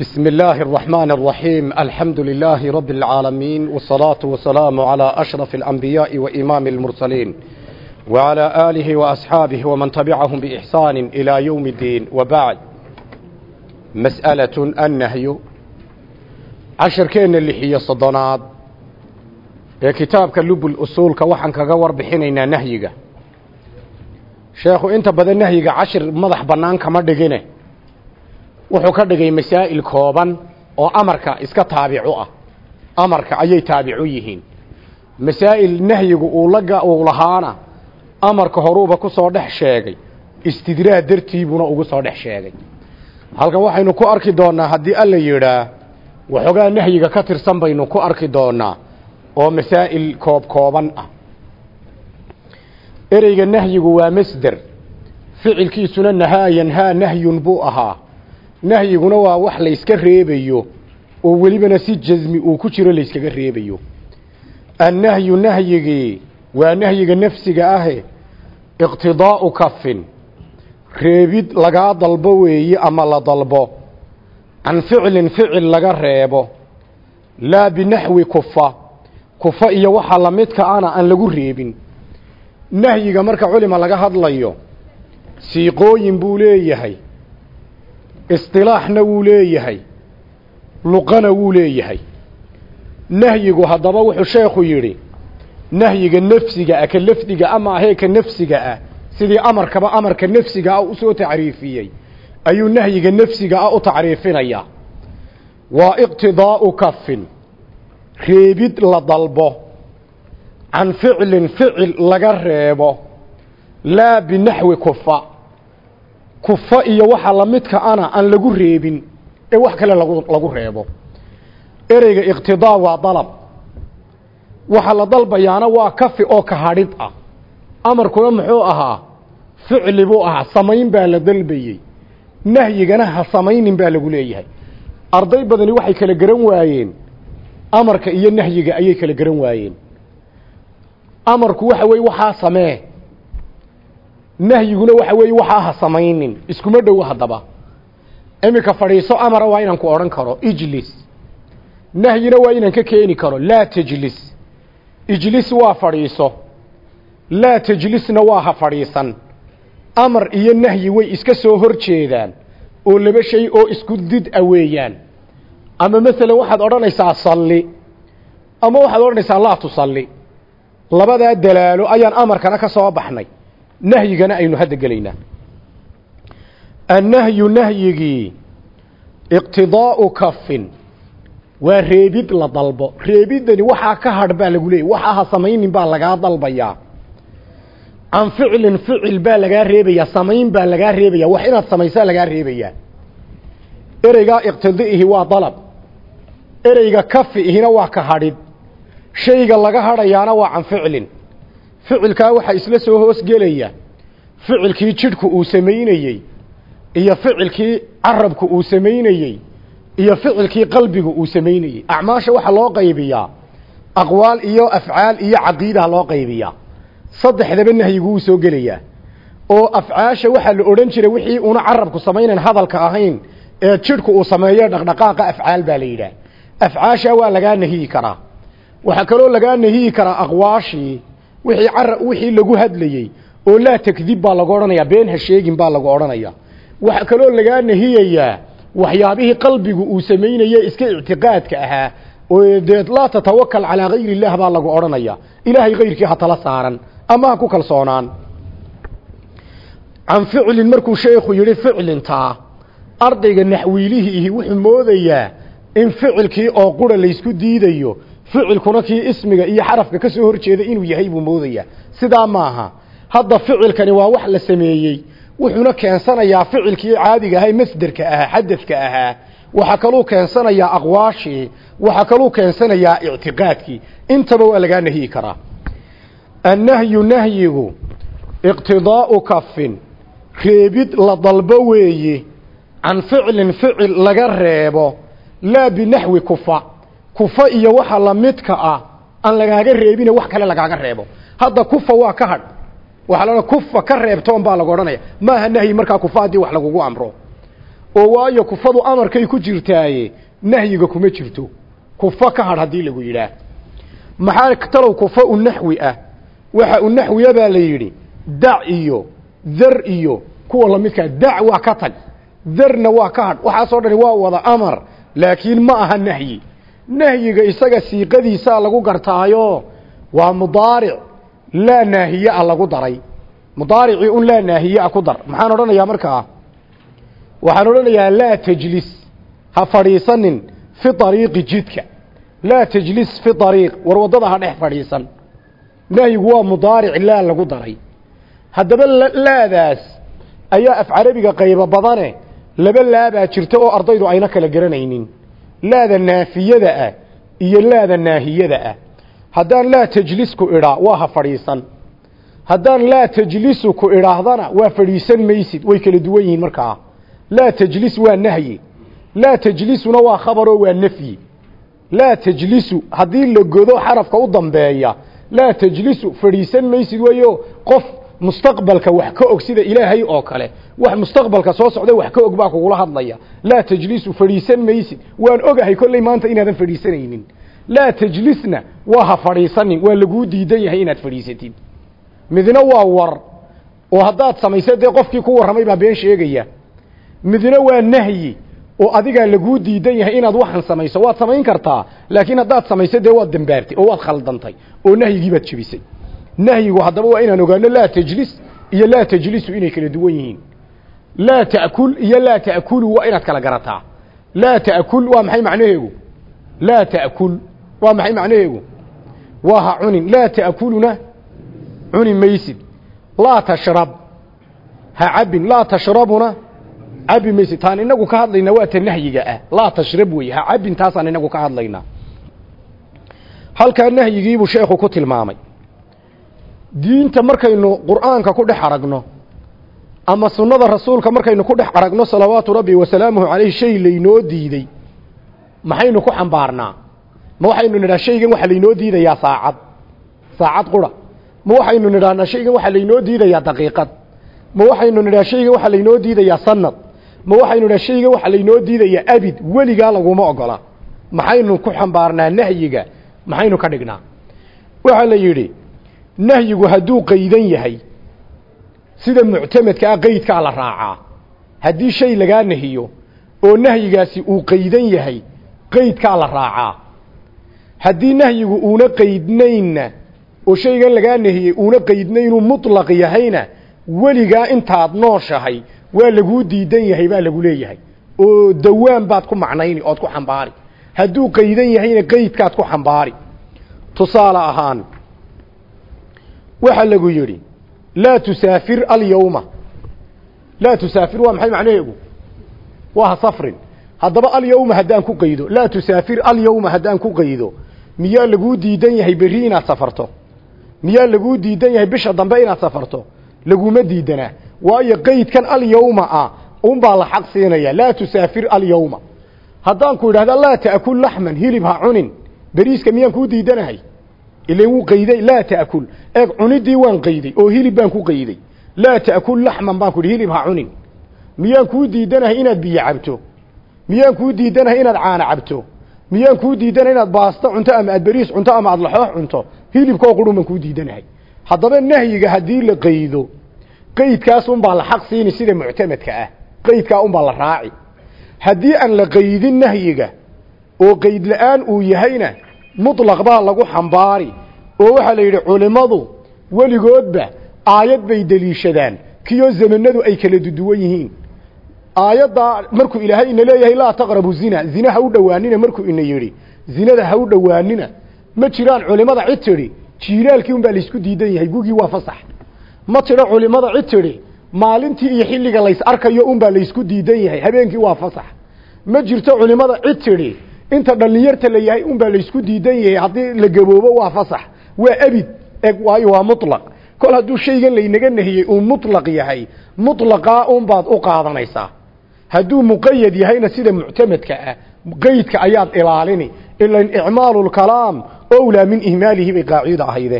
بسم الله الرحمن الرحيم الحمد لله رب العالمين والصلاة والسلام على أشرف الأنبياء وإمام المرسلين وعلى آله وأصحابه ومن تبعهم بإحسان إلى يوم الدين وبعد مسألة النهي عشر كين اللي هي الصدنات كتابك لب الأصول كوحن كغور بحينينا نهيك شيخ انت بدأ نهيك عشر مضح بنان كما دقينه wuxuu ka dhigay masaa'il kooban oo amarka iska taabicu ah. Amarka ayay taabicu yihiin. Masaa'il nahyigu uu lahaana amarka horuuba ku soo dhex sheegay. Istidraa dartiibuna ugu soo dhex sheegay. Halkan waxaynu ku arki doonnaa haddii alla yidhaa waxoogaa nahyiga ka tirsan baynu ku arki doonnaa oo masaa'il koob kooban ah. Ereyga nahyigu waa masder. Ficilkiisuna nahaa yanhaa nahyun buu ahaa nahyiguna waa wax layska reebayo oo welibana si jasmi uu ku jiro layskaga reebayo. Annahyu nahyigii waa nahyiga nafsiga ahe iqtidaa'u kafin reebid lagaa dalbo weeye ama la dalbo. Can ficlin ficil laga reebo. Laa binaxwi kufa kufa iyo waxa lamidka ana aan lagu reebin. Nahyiga marka culima laga hadlayo siiqooyin buu leeyahay istilaaxna wuu leeyahay luqana wuu leeyahay. Nahyigu haddaba wuxuu sheekhu yidhi nahyiga nafsiga ah ka lafdiga ama ahee ka nafsiga ah sidii amarkaba amarka nafsiga ah u soo tacriifiyey ayuu nahyiga nafsiga ah u tacriifinayaa. Waa iqtidaa'u kafin reebid la dalbo can ficlin ficil laga reebo laa binaxwi kufa kufa iyo waxa lamidka ana aan lagu reebin ee wax kale lagu lagu reebo. Ereyga iqtidaa waa dalab. Waxa la dalbayaana waa kafi oo ka hadhid ah. Amarkuna muxuu ahaa ficli buu ahaa samayn baa la dalbayey. Nahyigana ha samaynin baa lagu leeyahay. Arday badani waxay kala garan waayeen. Amarka iyo nahyiga ayay kala garan waayeen. Amarku waxa weeye waxaa samee nahyiguna waxa weeye waxaa ha samaynin. Iskuma dhowo haddaba. Iminka fadhiiso amara waa inaan ku odhan karo ijlis. Nahyina waa inaan ka keeni karo laa tajlis. Ijlis waa fadhiiso. Laa tajlisna waa ha fadhiisan. Amar iyo nahyi way iska soo hor jeedaan oo laba shay oo isku did a weeyaan. Ama masalan waxaad odhanaysaa salli ama waxaad odhanaysaa laa tusalli. Labadaa dalaalo ayaan amarkana ka soo baxnay nahyigana aynu hadda gelaynaa. Annahyu nahyigii iqtidaa'u kafin waa reebid la dalbo. Reebiddani waxaa ka hadh baa lagu leeyay waxaa ha samaynin baa lagaa dalbayaa. Can ficlin ficil baa lagaa reebayaa. Samayn baa lagaa reebaya wax inaad samaysaa lagaa reebayaa. Ereygaa iqtidi'ihi waa dalab. Ereyga kafi ihina waa ka hadhid. Shayga laga hadhayaana waa can ficlin ficilkaa waxaa isla soo hoosgelaya ficilkii jidhku uu samaynayey iyo ficilkii carabku uu samaynayey iyo ficilkii qalbigu uu samaynayey. Acmaasha waxaa loo qaybiyaa aqwaal iyo afcaal iyo caqiidaa loo qaybiyaa. Saddexdaba nahyigu wuu soo gelayaa. Oo afcaasha waxaa la odhan jiray wixii una carabku samaynayn hadalka ahayn ee jidhku uu sameeyo dhaqdhaqaaqa afcaal baa la yidhaah afcaasha waa lagaa nahiyi karaa. Waxaa kaloo lagaa nahiyi karaa aqwaashii wixii cara wixii lagu hadlayey oo laa takdib baa lagu odhanayaa been ha sheegin baa lagu odhanayaa. Waxaa kaloo lagaa nahiyayaa waxyaabihii qalbigu uu samaynaye iska ictiqaadka ahaa oo deed laa tatawakal calaa gayri illah baa lagu odhanayaa. Ilaahay kayrkii ha tala saaran ama ha ku kalsoonaan. Can ficlin markuu sheekhu yidhi ficlintaa ardayga naxwiilihiihi wuxuu moodayaa in ficilkii oo qura laysku diidayo ficilkuna kii ismiga iyo xarafka ka soo horjeeda inuu yahay buu moodayaa. Sidaa maaha hadda ficilkani waa wax la sameeyey wuxuuna keensanayaa ficilkii caadiga ahaa masderka ahaa xadadka ahaa. Waxaa kaluu keensanayaa aqwaashii waxaa kaluu keensanayaa ictiqaadkii. Intaba waa lagaa nahyi karaa. Annahyu nahyigu iqtidaa'u kafin reebid la dalbo weeye can ficlin ficil laga reebo laa binaxwi kufa kufa iyo waxa lamidka ah aan lagaaga reebine wax kale lagaaga reebo. Hadda kufa waa ka hadh waxaa la kufa ka reebtoon baa lagu odhanaya. Maaha nahyi markaa kufa haddii wax lagugu amro. Oo waayo kufadu amarkay ku jirtaaye nahyiga kuma jirto. Kufa ka hadh haddii lagu yidhaah. Maxaa talow kufa u naxwi ah? Waxa u naxwiya baa la yidhi dac iyo dar iyo kuwa lamidkaa dac waa ka tag darna waa ka hadh waxaasoo dhani waa wada amar laakiin ma aha nahyi nahyiga isaga siiqadiisaa lagu gartaayo waa mudaaric laa naahiye a lagu daray. Mudaaricii un laa naahiye a ku dar. Maxaan odhanayaa markaa waxaan odhanayaa laa tajlis. Ha fadhiisanin fi ariiqi jidka. Laa tajlis fi ariiq war waddada ha dhex fadhiisan. Nahyigu waa mudaaric laa lagu daray. Haddaba laadaas ayaa af carabiga qaybo badane laba laabaa jirta oo ardaydu ayna kala garanaynin laada naafiyada ah iyo laada naahiyada ah. Haddaan laa tajlisku idhaa waa ha fadhiisan. Haddaan laa tajlisu ku idhaahdana waa fadhiisan maysid. Way kala duwan yihiin markaa. Laa tajlis waa nahyi. Laa tajlisuna waa khabaroo waa nafyi. Laa tajlisu haddii la godo xarafka u dambeeya laa tajlisu fadhiisan maysid weeyo qof mustaqbalka wax ka og sida ilaahay oo kale. Wax mustaqbalka soo socda wax ka og baa kugula hadlaya. Laa tajlisu fadhiisan maysid. Waan ogahay kolley maanta inaadan fadhiisanaynin. Laa tajlisna waa ha fadhiisanin. Waa laguu diidan yahay inaad fadhiisatid. Midna waa war. Oo haddaad samaysa dee qofkii ku warramay baa been sheegaya. Midna waa nahyi. Oo adigaa laguu diidan yahay inaad waxan samayso. Waad samayn kartaa. Laakiin haddaad samayso dee waad dambaabtay oo waad khaldantay oo nahyigiibaad jebisay nahyigu haddaba waa inaan ogaano laa tajlis iyo laa tajlisu inay kala duwan yihiin. Laa ta'kul iyo laa ta'kulu waa inaad kala garataa. Laa ta'kul waa maxay macnaheegu? Laa ta'kul waa maxay macnaheegu? Waa ha cunin. Laa ta'kuluna cuni maysid. Laa tashrab. Ha cabin laa tashrabuna cabi maysid. Taan inagu ka hadlaynaa waa ta nahyiga ah. Laa tashrab wey ha cabin taasaan inagu ka hadlaynaa halkaa nahyigiibuu sheekhu ku tilmaamay diinta markaynu qur'aanka ku dhex aragno ama sunnada rasuulka markaynu ku dhex aragno salawaatu rabbi wasalaamuhu calayh shay laynoo diidey maxaynu ku xambaarnaa? Ma waxaynu nidhaha shaygan waxaa laynoo diidayaa saacad? Saacad qura. Ma waxaynu nidhahnaa shaygan waxaa laynoo diidayaa daqiiqad? Ma waxaynu nidhaha shaygan waxaa laynoo diidayaa sanad ma waxaynu nidhaha shaygan waxaa laynoo diidayaa abid? Weligaa laguma ogola. Maxaynu ku xambaarnaa nahyiga? Maxaynu ka dhignaa? Waxaa la yidhi nahyigu hadduu qaydan yahay sida muctamadka ah qeydkaa la raacaa. Haddii shay lagaa nahiyo oo nahyigaasi uu qaydan yahay qeydkaa la raacaa. Haddii nahyigu uuna qaydnaynna oo shaygan lagaa nahiyey uuna qaydnaynuu mutlaq yahayna weligaa intaad nooshahay waa laguu diidan yahay baa lagu leeyahay. Oo dawaan baad ku macnayni ood ku xambaari. Hadduu qaydan yahayna qeydkaad ku xambaari. Tusaale ahaan waxaa lagu yidhi laa tusaafir alyawma. Laa tusaafir waa maxay macnaheegu waa ha safrin. Haddaba alyawma haddaan ku qaydo. Laa tusaafir alyawma haddaan ku qaydo. Miyaa laguu diidan yahay berri safarto? Miyaa laguu diidan yahay bisha dambe inaad safarto? Laguma diidanaa. Waayo qeydkan alyawma ah unbaa la xaq siinaya laa tusaafir alyawma. Haddaan ku idhahda laa ta'kul laxman hilib ha cunin. Beriiska miyaan kuu diidanahay ilan wuu qayday laa ta'kul. Eeg cunidii waan qayday oo hilib baan ku qayday. Laa ta'kul laxman baan ku hilib ha cunin. Miyaan kuu diidanahay inaad biyo cabto? Miyaan kuu diidanahay inaad caana cabto? Miyaan kuu diidanahay inaad baasto cunto ama aad beriis cunto ama aad laxoox cunto? Hilibkoo qurun baan kuu diidanahay. Haddaba nahyiga haddii la qaydo qaydkaas unbaa la xaq siini sida muctamadka ah. Qaydkaa unbaa la raaci. Haddii aan la qaydin nahyiga oo qayd la'aan uu yahayna muطlaq baa lagu xambaari oo waxaa la yidhi culimmadu weligoodba aayad bay deliishadaan. Kiyoo zamanadu ay kala duduwan yihiin. Aayaddaa markuu ilaahay ina leeyahay laa taqrabu zina. Zina ha u dhowaanina markuu ina yidhi. Zinada ha u dhowaanina ma jiraan culimmada cid tidhi jiilaalkii unbaa laysku diidan yahay gugii waa fasax. Ma tidho culimmada cid tidhi maalintii iyo xilliga lays arkayo unbaa laysku diidan yahay habeenkii waa fasax. Ma jirto culimmada cid tidhi inta dhalinyarta la yahay unbaa laysku diidan yahay. Haddii la gaboobo waa fasax waa abid. Eg waayo waa mutlaq. Kol hadduu shaygan laynaga nahiyey uu mutlaq yahay. Mutlaqaa unbaad u qaadanaysaa. Hadduu muqayad yahayna sida muctamadka ah qeydka ayaad ilaalini. Ilan icmaalu lkalaam owlaa min ihmaalihi bay qaacida ahayde.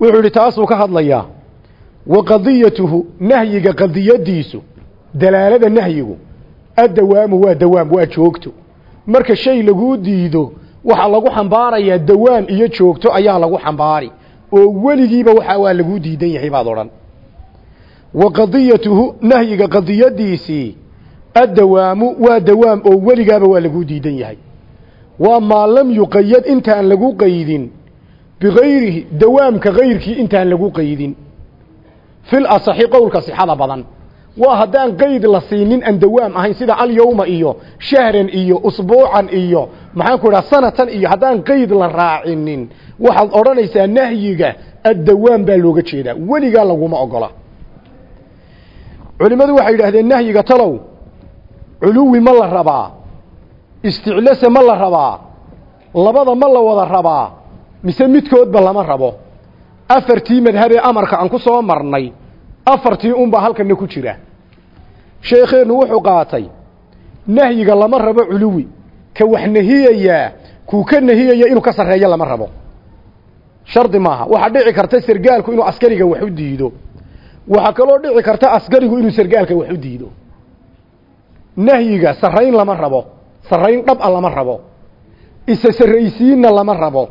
Wuxuu idhi taasuu ka hadlayaa. Wa qadiyatuhu nahyiga qadiyadiisu dalaalada nahyigu addawaamu waa dawaam waa joogto marka shay laguu diido waxaa lagu xambaarayaa dawaam iyo joogto ayaa lagu xambaari oo weligiiba waxa waa laguu diidan yahay baad odhan wa qadiyatuhu nahyiga qadiyadiisii addawaamu waa dawaam oo weligaaba waa laguu diidan yahay waa maa lam yuqayad intaan lagu qaydin bikayrihi dawaamka kayrkii intaan lagu qaydin fil asaxi qowlka sixada badan waa haddaan qayd la siinin aan dawaam ahayn sida alyawma iyo shahran iyo usbuucan iyo maxaan ku idhaha sanatan iyo haddaan qayd la raacinin. Waxaad odhanaysaa nahyiga addawaam baa looga jeedaa. Weligaa laguma ogola. Culimmadu waxay yidhaahdeen nahyiga talow culuwi ma la rabaa isticlase ma la rabaa labada ma la wada rabaa mise midkoodba lama rabo. Afartii madhabee amarka aan ku soo marnay afartii unbaa halkana ku jira sheekheennu wuxuu qaatay nahyiga lama rabo culuwi. Ka wax nahiyayaa kuu ka nahiyaya inuu ka sarreeyo lama rabo. Shardi maaha. Waxaa dhici karta sargaalku inuu askariga wax u diido. Waxaa kaloo dhici karta askarigu inuu sargaalka wax u diido. Nahyiga sarrayn lama rabo. Sarrayn dhab-a lama rabo. Isa sarraysiinna lama rabo.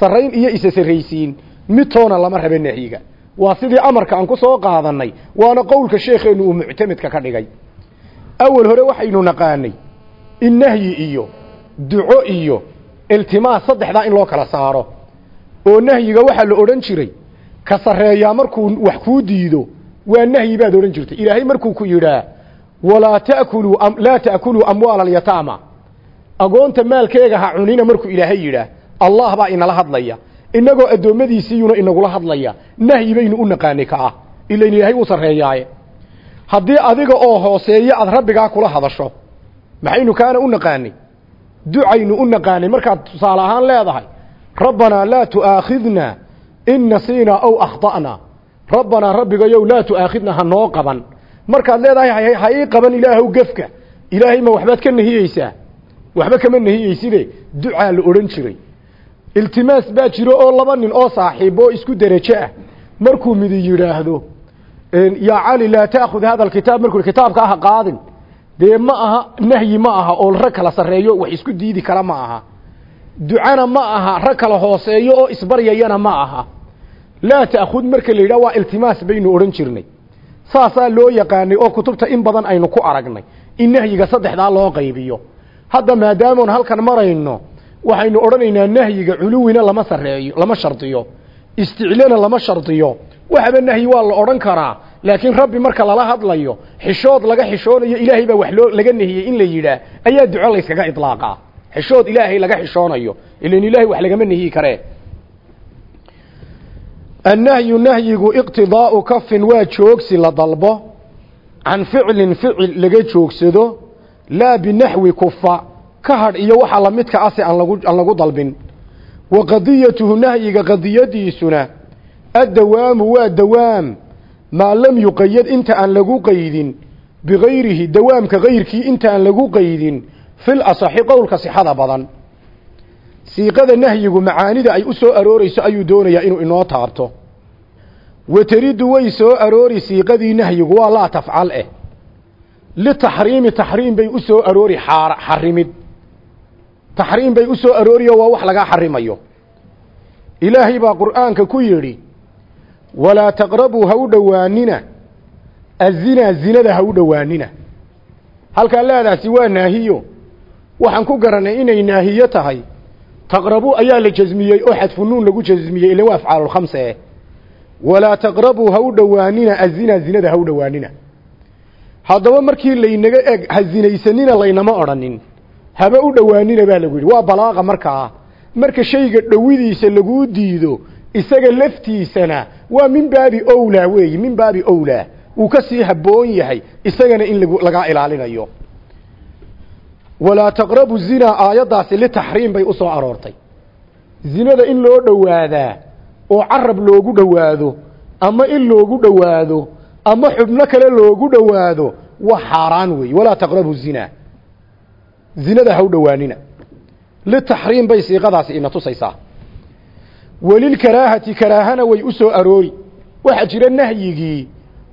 Sarrayn iyo isa sarraysiin. Midtoona lama rabo nahyiga waa sidii amarka aan ku soo qaadannay waana qowlka sheekheennu uu muctamedka ka dhigay. Awal hore waxaynu naqaanay in nahyi iyo duco iyo iltimaas saddexdaa in loo kala saaro. Oo nahyiga waxaa la odhan jiray ka sarreeyaa markuu wax kuu diido waa nahyi baad odhan jirtay. Ilaahay markuu ku yidhaa walaa takuluu laa ta'kuluu amwaala alyataama. Agoonta maalkeega ha cunina markuu ilaahay yidhaah allah baa inala hadlaya inagoo addoommadiisiiyuna inagula hadlaya nahyi baynu u naqaanay ka ah ilayn ilaahay uu sarreeyaaye. Haddii adiga oo hooseeyo aad rabbigaa kula hadasho maxaynu kaana u naqaanay ducaynu u naqaanay markaad tusaale ahaan leedahay rabbanaa laa tu'aakhidna in nasiinaa aw akhta'naa rabbanaa rabbigayow laa tu'aakhidna ha noo qaban. Markaad leedahay ha ii qaban ilaahow gefka. Ilaahay ma waxbaad ka nahiyeysaa waxba kama nahiyeyside ducaa la odhan jiray iltimaas baa jiro oo laba nin oo saaxiib oo isku derajo ah. Markuu midi yidhaahdo yaa cali laa ta'khud hada alkitaab markuu kitaabka aha qaadin dee ma aha nahyi ma aha oo rag kala sarreeyo wax isku diidi kara ma aha. Ducana ma aha rag kala hooseeyo oo isbaryayana ma aha. Laa ta'khud marka la yidhaha waa iltimaas baynu odhan jirnay. Saasaa loo yaqaanay oo kutubta in badan aynu ku aragnay. In nahyiga saddexdaa loo qaybiyo. Hadda maadaamoon halkan marayno waxaynu odhanaynaa nahyiga culuwina lama sareeyo lama shardiyo. Isticlana lama shardiyo. Waxaba nahyi waa la odhan karaa laakiin rabbi marka lala hadlayo xishood laga xishoonayo ilaahay baa wax loo laga nahiyey in la yidhaah ayaa duco layskaga idlaaqaa. Xishood ilaahay laga xishoonayo ilan ilaahay wax lagama nahiyi karee annahyu nahyigu iqtidaau kafin waa joogsi la dalbo. Can ficlin ficil laga joogsado. Laa binaxwi kufa ka hadh iyo waxa lamidka ase aan lagu aan lagu dalbin. Wa qadiyatuhu nahyiga qadiyadiisuna addawaamu waa dawaam maa lam yuqayad inta aan lagu qaydin bigayrihi dawaamka kayrkii inta aan lagu qaydin fil asaxi qowlka sixada badan. Siiqada nahyigu macaanida ay u soo arooreyso ayuu doonayaa inuu inoo taabto. Wataridu way soo aroori siiqadii nahyigu waa laa tafcal eh. Litaxriimi taxriim bay u soo aroori xaar xarimid taxriim bay u soo arooriyo waa wax lagaa xarimayo ilaahay baa qur'aanka ku yidhi walaa taqrabuu ha u dhowaanina azinaa zinada ha u dhowaanina. Halkaa laadaasi waa naahiyo. Waxaan ku garanay inay naahiyo tahay. Taqrabuu ayaa la jasmiyey oo xadfunuun lagu jasmiyey ilan waa afcaalulkhamse eh walaa taqrabuu ha u dhowaanina azinaa zinada ha u dhowaanina. Haddaba markii laynaga eg ha zinaysanina laynama odhanin haba u dhowaanina baa lagu yidhi waa balaaqa markaa marka shayga dhowidiisa laguu diido isaga laftiisana waa min baabi owlaa weeyi min baabi owlaa. Wuu ka sii habboon yahay isagana in lagu lagaa ilaalinayo. Walaa taqrabu zinaa aayaddaasi litaxriim bay u soo aroortay. Zinada in loo dhowaadaa oo carab loogu dhowaado ama in loogu dhowaado ama xubno kale loogu dhowaado waa xaaraan weeye walaa taqrabu zinaa zinada ha u dhowaanina. Litaxriim bay siiqadaasi ina tusaysaa. Welilkaraahati karaahana way u soo aroori. Waxaa jira nahyigii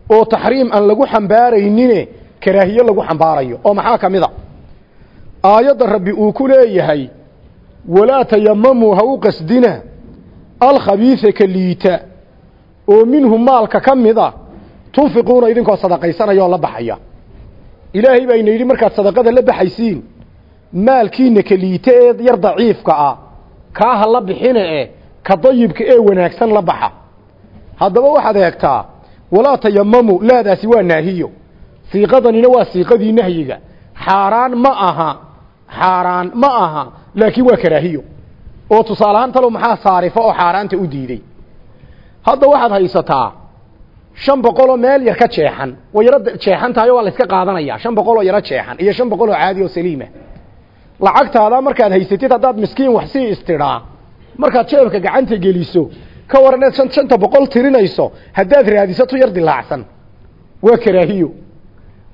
oo taxriim aan lagu xambaaraynine karaahiye lagu xambaarayo. Oo maxaa ka mid a aayadda rabbi uu ku leeyahay walaa tayamamuu ha u qasdina. Alkhabiisa ka liita. Oo minhu maalka ka mid a tunfiquuna idinkoo sadaqaysanaya la baxaya. Ilaahay baa ina yidhi markaad sadaqada la baxaysiin maalkiina ka liita ee yar daciifka ah kaa ha la bixina e ka dayibka ee wanaagsan la baxa. Haddaba waxaad eegtaa walaa tayamamu laadaasi waa naahiyo. Siiqadanina waa siiqadii nahyiga. Xaaraan ma aha xaaraan ma aha laakiin waa karaahiyo. Oo tusaale ahaan talow maxaa saarifa oo xaaraanta u diiday? Hadda waxaad haysataa shan boqoloo meel yar ka jeexan way yaro jeexan tahay oo waa la iska qaadanaya shan boqoloo yaro jeexan iyo shan boqoloo caadi oo saliima lacagtaada markaad haysatid haddaad miskiin wax sii istidhaa markaad jeebka gacanta geliso ka waran eed shan shanta boqol tirinayso haddaad raadisato yar dilaacsan waa karaahiyo.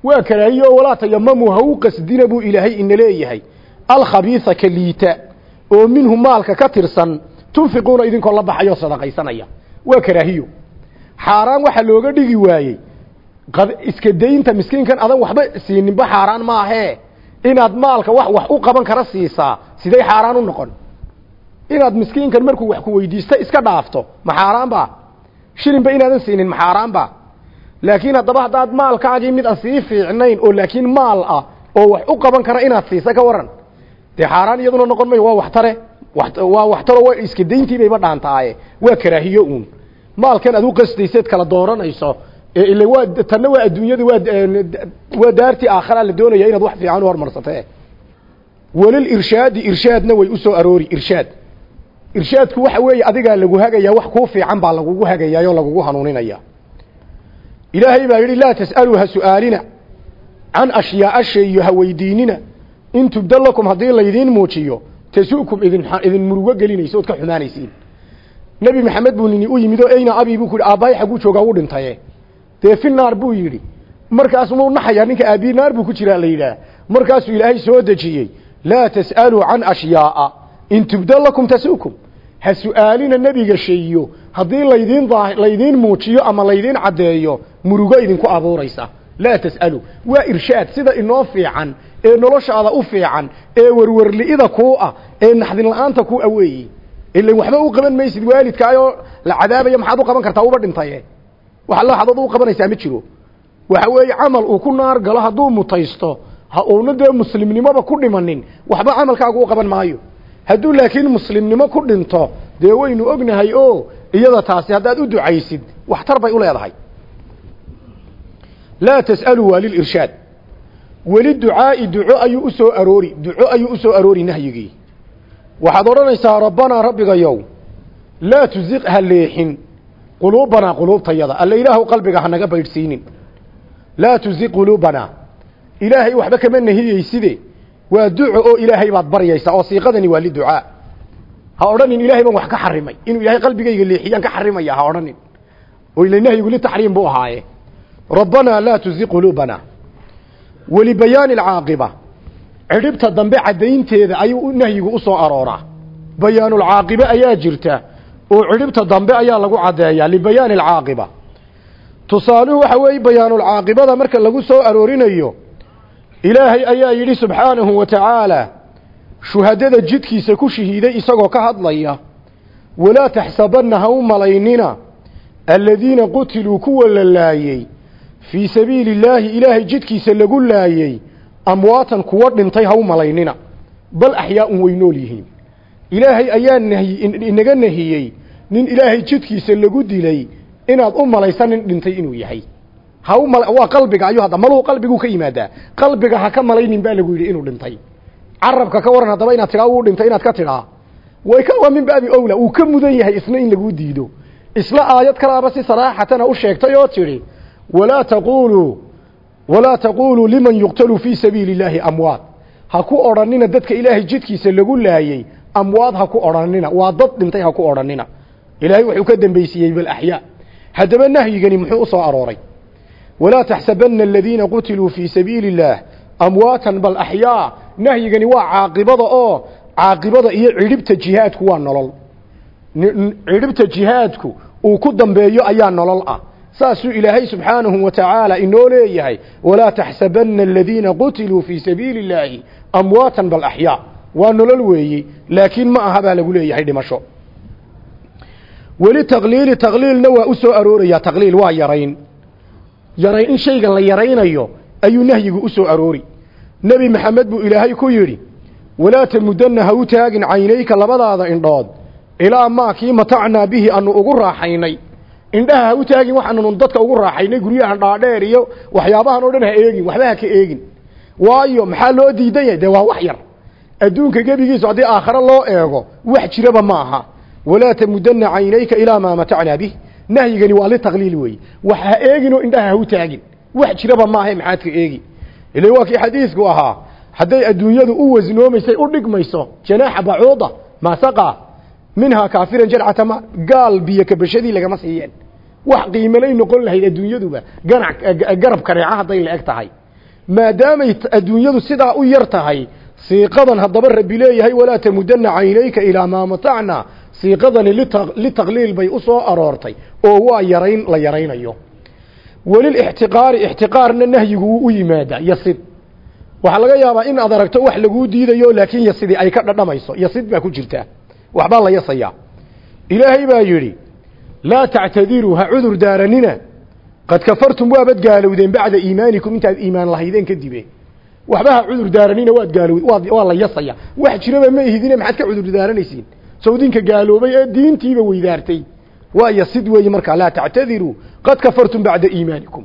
Waa karaahiyo walaa tayamamu ha qasdina buu ilaahay ina leeyahay. Alkhabiisa ka liita oo minhu maalka ka tirsan tunfiquuna idinkoo la baxayoo sadaqaysanaya. Waa karaahiyo. Xaaraan waxaa looga dhigi waayey iska daynta miskiinkan adan waxba siininba xaaraan maahee inaad maalka wax wax u qaban kara siisaa siday xaaraan u noqon. Inaad miskiinkan markuu wax ku weydiista iska dhaafto ma xaaraan ba shilinba inaadan siinin ma xaaraan ba laakiin haddaba haddaad maalkaagii mid aan sii fiicnayn oo laakiin maal ah oo wax u qaban kara inaad siisa ka waran. Dee xaaraan iyaduna noqon mayo waa waxtare waa waxtaro waa iska dayntiibayba dhaantaaye waa karaahiyo uun. Maalkan aad u qasdayseed kala dooranayso ile waa tanna waa adduunyada waa waa daartii aakhara la doonaya inaad wax fiican u hormarsatee walil irshaadi irshaadna way u soo aroori irshaad. Irshaadku waxa weeye adigaa lagu hagayaa wax kuu fiican baa lagugu hagayaayoo lagugu hanuuninaya. Ilaahay baa yidhi laa tas'aluu ha su'aalina can ashyaaa shayo ha weydiinina in tubda lakum haddii laydiin muujiyo tasu'kum idin idin murugo gelinayso ka xumaanaysiin. Nebi maxamed buu nini u yimid oo eyna abi buu ku yidhi aabbahay xagguu joogaa u dhintaye dee fi naar buu yidhi markaas muu naxayaa ninka aabii naar buu ku jiraa? La yidhaah. Markaasuu ilaahay soo dejiyey. Laa tas'aluu can ashyaaa in tubda lakum tasu'kum. Ha su'aalina nebiga sheeyo haddii laydiin laydiin muujiyo ama laydiin caddeeyo murugo idinku abuuraysa. Laa tas'alu waa irshaad sida inoo fiican ee noloshaada u fiican ee warwarli'ida kuu ah ee naxdin la'aanta kuu aweeyi. Ilan waxba u qaban maysid waalidkaayoo la cadaabaya maxaad u qaban kartaa uba dhintaye wax alla xadood u qabanaysaa ma jiro. Waxa weeye camal uu ku naar galo hadduu mutaysto ha uuna dee muslimnimoba ku dhimanin waxba camalkaagu u qaban maayo. Hadduu laakiin muslimnimo ku dhinto dee waynu ognahay o iyada taasi haddaad u ducaysid waxtar bay u leedahay. Laa tas'aluu waa lilirshaad weli ducaa'i duco ayuu u soo aroori duco ayuu u soo aroori nahyigii. Waxaad odhanaysaa rabbanaa rabbigayow laa tuziq ha leexin quluubanaa quluubtayada. Alla ilaahu qalbiga hanaga baydhsiinin. Laa tuziq quluubanaa. Ilaahay waxba kama nahiyeyside waa duco oo ilaahay baad baryaysaa oo siiqadani waa liducaa ha odhanin ilaahay baan wax ka xarimay. Inuu ilaahay qalbigayga leexiyaan ka xarimaya ha odhanin. Oo ila nahyigu litaxriim buu ahaaye. Rabbanaa laa tuziq quluubanaa walibayaani alcaaqiba. Cidhibta dambe caddaynteeda ayuu nahyigu u soo arooraa. Bayaanulcaaqibe ayaa jirta oo cidhibta dambe ayaa lagu caddeeyaa libayaani alcaaqiba. Tusaaluhu waxa weeye bayaanulcaaqibada marka lagu soo aroorinayo ilaahay ayaa yidhi subxaanahu wa tacaala shuhadada jidkiisa ku shahiiday isagoo ka hadlaya walaa taxsabanna ha u malaynina aladiina qutiluu kuwa la laayey fii sabiili illaahi ilaahay jidkiisa lagu laayey amwaatan kuwa dhintay ha u malaynina bal axyaaun way nool yihiin ilaahay ayaa nahyi inaga nahiyey. Nin ilaahay jidkiisa lagu dilay inaad u malaysa nin dhintay inuu yahay. Ha u waa qalbiga ayuu hadda maluhu qalbiguu ka yimaadaa. Qalbiga ha ka malaynin baa lagu yidhi inuu dhintay. Carabka ka waran haddaba inaad tidhaa wuu dhintay inaad ka tidhaa way ka waa min baabi owla uu ka mudan yahay isna in laguu diido. Isla aayad kalaaba si saraaxatana u sheegtay oo tidhi walaa taquluu walaa taquluu liman yuqtalu fii sabiili illaahi amwaad ha ku odhanina dadka ilaahay jidkiisa lagu laayey amwaad ha ku odhanina waa dad dhintay ha ku odhanina. Ilaahay wuxuu ka dambaysiiyey bal axyaa haddaba nahyigani muxuu u soo arooray? Walaa taxsabana aladiina qutiluu fii sabiili illaah amwaatan bal axyaa nahyigani waa caaqibada oo caaqibada iyo cidhibta jihaadku waa nolol. Cidhibta jihaadku uu ku dambeeyo ayaa nolol ah. Saasuu ilaahay subxaanahu wa tacaala inoo leeyahay walaa taxsabanna aladiina qutiluu fii sabiili illaahi amwaatan bal axyaa waa nolol weeyi laakiin ma aha baa lagu leeyahay dhimasho. Weli taqliili taqliilna waa u soo aroorayaa taqliil waa yarayn. Yarayn in shaygan la yaraynayo ayuu nahyigu u soo aroori. Nebi maxamed buu ilaahay ku yidhi walaa tamudanna ha u taagin caynayka labadaada indhood ilaa maa kii matacnaa bihi anu ugu raaxaynay. Indhaha ha u taagin waxaannu dadka ugu raaxaynay guryahan dhaadheer iyo waxyaabahan oo dhan ha eegin waxba ha ka eegin. Waayo maxaa loo diidan yahay? Dee waa wax yar adduunka gebigiisu haddii aakhare loo eego wax jiraba ma aha. Walaa tamudanna caynayka ilaa maa matacnaa bih nahyigani waa litaqliil weeye. Wax ha eeginoo indhaha ha u taagin. Wax jiraba maaha maxaad ka eegi. Ila waa kii xadiisku ahaa hadday adduunyadu u wasnoomaysay u dhigmayso janaaxa bacuuda maasaqa minhaa kaafiran jarcata ma gaal biyo kabashadii lagama siiyeen. Wax qiimalay noqon lahayd adduunyaduba ganac garab kareeca hadday la eg tahay. Maadaamay adduunyadu sidaa u yar tahay siiqadan haddaba rabbi leeyahay walaa tamudanna caynayka ilaa maa matacna. Siiqadani litaqliil bay u soo aroortay oo waa yarayn la yaraynayo. Welilixtiqaari ixtiqaarna nahyigu wuu u yimaadaa yasid waxaa laga yaabaa in aad aragto wax laguu diidayo laakiin yasidii ay ka dhadhamayso. Yasid baa ku jirtaa waxbaa la yasayaa. Ilaahay baa yidhi laa tactadiruu ha cudur daaranina. Qad kafartum waabad gaalowdeen bacda iimaanikum. Intaad iimaan lahaydeen kadibe waxba ha cudur daaranina waad gaalowd waa la yasaya. Wax jiraba ma ihidine maxaad ka cudur daaranaysiin. Sawdinka gaaloobay ee diintiiba weydaartay. Waa yasid weeye markaa laa tactadiruu qad kafartum bacda iimaanikum.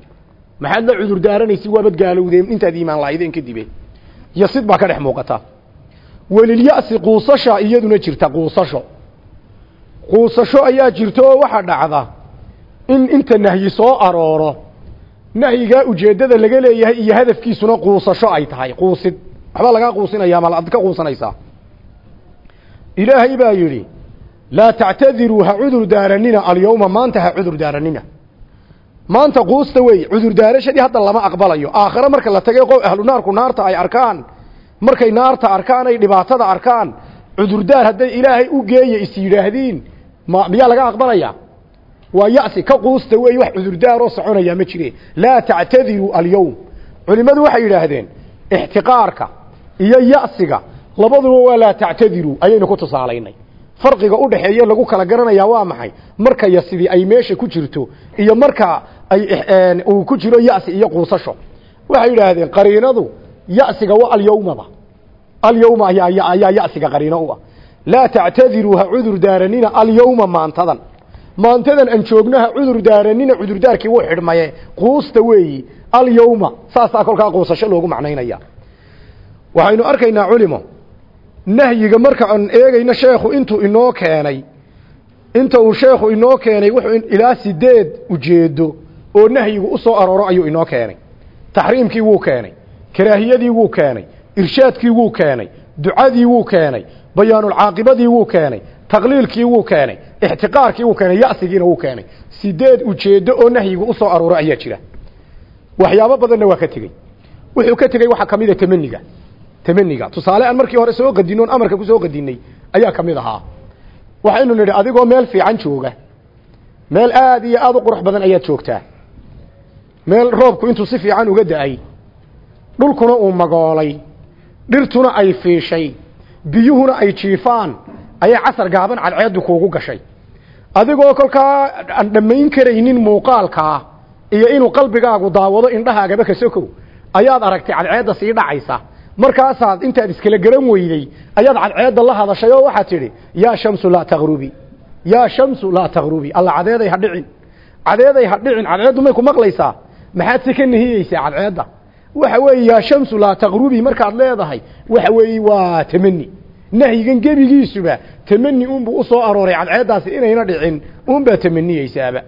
Maxaad la cudur daaranaysi waabad gaalowdeen intaad iimaan lahaydeen kadibe yasid baa ka dhex muuqata. Welilyasi quusasha iyaduna jirta quusasho. Quusasho ayaa jirta oo waxaa dhacda in inta nahyi soo arooro nahyigaa ujeeddada laga leeyahay iyo hadafkiisuna quusasho ay tahay. Quusid. Waxbaa lagaa quusinaya ma ad ka quusanaysaa ilaahay baa yidhi laa tactadiruu ha cudur daaranina alyawma maanta ha cudur daaranina maanta quusta wey cudur daarashadii hadda lama aqbalayo. Aakhare marka la tagay qof ahlu naarku naarta ay arkaan markay naarta arkaan ay dhibaatada arkaan cudurdaar hadday ilaahay u geeya is yidhaahdiin ma miyaa laga aqbalaya waa yasi ka quusta wey wax cudurdaaroo soconaya ma jire laa tactadiruu alyawm. Culimmadu waxay yidhaahdeen ixtiqaarka iyo yasiga labaduba waa laa tactadiruu ayaynu ku tusaalaynay. Farqiga u dhaxeeye lagu kala garanayaa waa maxay? Marka yasidii ay meesha ku jirto iyo marka ay uu ku jiro yasi iyo quusasho. Waxay yidhaahdeen qariinadu yasiga waa alyawmaba alyawma ayaa yasiga qariino u ah. Laa tactadiruu ha cudur daaranina maantadan maantadan aan joogno ha cudur daaranina cudurdaarkii wuu xidhmaye. Quusta weeyi alyawma saasaa kolkaa quusasho loogu macnaynaya. Waxaynu arkaynaa culimo. Nahyiga marka aan eegayno sheekhu intuu inoo keenay inta uu sheekhu inoo keenay wuxuu ilaa sideed ujeedo oo nahyigu u soo arooro ayuu inoo keenay. Taxriimkii wuu keenay karaahiyadii wuu keenay irshaadkii wuu keenay ducadii wuu keenay bayaanulcaaqibadii wuu keenay taqliilkii wuu keenay ixtiqaarkii wuu keenay yasigiina wuu keenay. Sideed ujeedo oo nahyigu u soo arooro ayaa jira. Waxyaabo badanna waa ka tegey. Wuxuu ka tegey waxaa ka mid a tamaniga. Tamaniga. Tusaale aan markii hore soo qadinoon amarka ku soo qadinay ayaa ka mid ahaa. Waxaynu nidhi adigoo meel fiican jooga. Meel aad iyo aad u qurux badan ayaad joogtaa. Meel roobku intuu si fiican uga da'ay dhulkuna uu magoolay dhirtuna ay fiishay biyuhuna ay jiifaan ayay casar gaaban cadceeddu kuugu gashay. Adigoo kolkaa aan dhammayn karaynin muuqaalkaa iyo inuu qalbigaagu daawado indhahaagaba ka sokow ayaad aragtay cadceedda sii dhacaysa. Markaasaad intaad iskala garan weyday ayaad cadceedda la hadashay oo waxaad tidhi yaa shamsu laa taqrubi yaa shamsu laa taqrubi alla cadeeday ha dhicin cadeeday ha dhicin cadceeddu may ku maqlaysaa maxaad se ka nahiyeysaa cadceedda waxa weeye yaa shamsu laa taqrubi markaad leedahay waxa weeye waa tamani nahyigan gebigiisuba tamani unbuu u soo arooray cadceeddaasi inayna dhicin unbaa tamaniyeysaaba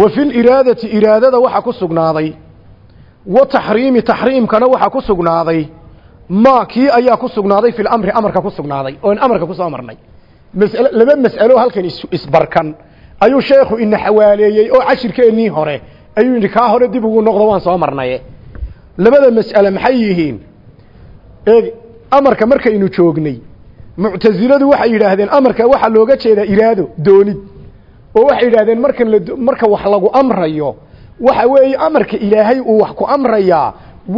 wa fi liraadati iraadada waxaa ku sugnaaday. Wa taxriimi taxriimkana waxaa ku sugnaaday. Ma kii ayaa ku sugnaaday fi lamri amarka ku sugnaaday oon amarka ku soo marnay. Laba mas'alo halkan is isbarkan ayuu sheekhu ina xawaaleeyey oo cashirkeennii hore ayuu yidhi kaa hore dib ugu noqdo waan soo marnaye. Labada mas'ale maxay yihiin amarka markaynu joognay muctasiladu waxay yidhaahdeen amarka waxaa looga jeedaa iraado doonid oo waxay yidhahdeen markan marka wax lagu amrayo waxa weeye amarka ilaahay uu wax ku amrayaa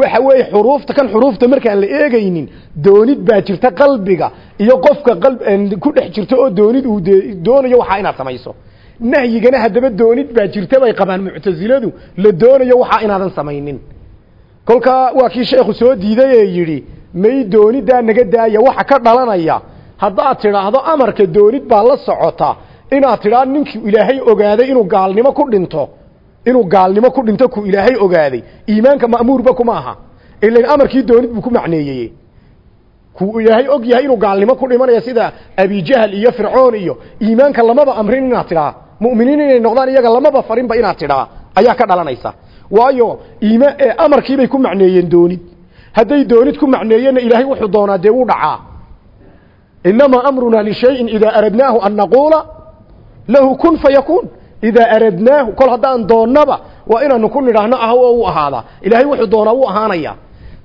waxa weeye xuruufta kan xuruufta markaan la eegaynin doonid baa jirta qalbiga iyo qofka ku dhex jirta oo doonid uu doonayo waxaa inaad samayso. Nahyigana haddaba doonid baa jirta bay qabaan muctasiladu la doonayo waxaa inaadan samaynin. Kolkaa waa kii sheekhu soo diiday ee yidhi may doonidaa naga daaya waxa ka dhalanaya. Haddaad tidhaahdo amarka doonid baa la socota. Inaad tidhaa ninkii ilaahay ogaaday inuu gaalnimo ku dhinto. Inuu gaalnimo ku dhinto ku ilaahay ogaaday. Iimaanka ma'muurba kuma aha. Ilan amarkii doonid buu ku macneeyey ku ilaahay og yahay inuu gaalnimo ku dhimanaya sida abijahl iyo fircoon iyo iimaanka lamaba amrin inaad tidhaa. Mu'miniin inay noqdaan iyaga lamaba farinba inaad tidhaa. Ayaa ka dhalanaysa. Waayo iima amarkiibay ku macneeyeen doonid hadday doonid ku macneeyeenna ilaahay wuxuu doonaa dee wuu dhacaa. Inamaa amrunaa lishayin idaa aradnaahu an naquula lahu kun fayakuun idaa aradnaahu kol haddaan doonnaba waa inaanu ku nidhaahno ah oo u ahaadaa. Ilaahay wuxuu doonaa wuu ahaanaya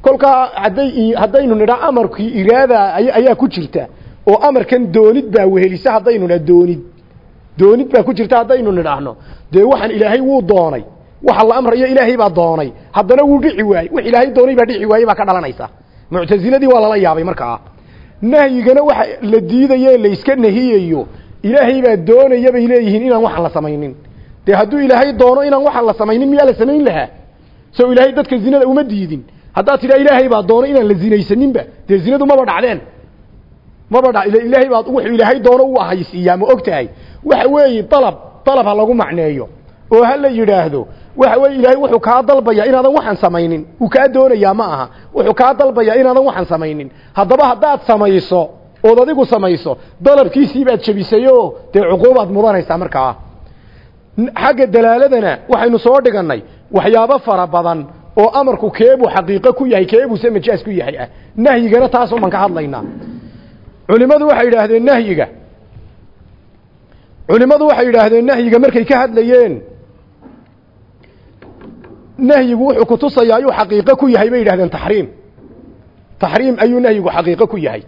kolkaa hadday haddaynu nidhaa amarkii iraada ayaa ku jirta. Oo amarkan doonid baa wehelisa haddaynu nidhaa doonid. Doonid baa ku jirta haddaynu nidhaahno. Dee waxaan ilaahay wuu doonay waxa la amrayo ilaahay baa doonay. Haddana wuu dhici waayey. Wix ilaahay doonay baa dhici waayey baa ka dhalanaysa. Muctasiladii waa lala yaabay markaa. Nahyigana waxa la diidaye layska nahiyayo ilaahay baa doonaya bay leeyihiin inaan waxaan la samaynin. Dee hadduu ilaahay doono inaan waxaan la samaynin miyaa la samayn lahaa? So ilaahay dadka zinada uma diidin. Haddaad tidhaa ilaahay baa doonay inaan la zinaysaninba. Dee zinadu maba dhacdeen. Maba dha ilaahay baa wuxuu ilaahay doono u ahaysiiyaa ma og tahay waxa weeye dalab dalab lagu macneeyo oo ha la yidhaahdo waxa weeye ilaahay wuxuu kaa dalbayaa inaadan waxaan samaynin. Uu kaa doonayaa ma aha. Wuxuu kaa dalbayaa inaadan waxaan samaynin. Haddaba haddaad samayso ood adigu samayso dalabkiisii baad jebisayoo dee cuquubaad mudanaysaa markaa xagga dalaaladana waxaynu soo dhigannay waxyaabo fara badan oo amarku keebuu xaqiiqo ku yahay keebuuse majaas ku yahay ah. Nahyigana taasoo baan ka hadlaynaa. Culimmadu waxay yidhaahdeen nahyiga. Culimmadu waxay yidhaahdeen nahyiga markay ka hadlayeen nahyigu wuxuu kutusayaa ayuu xaqiiqo ku yahay bay yidhahdeen taxriim. Taxriim ayuu nahyigu xaqiiqo ku yahay.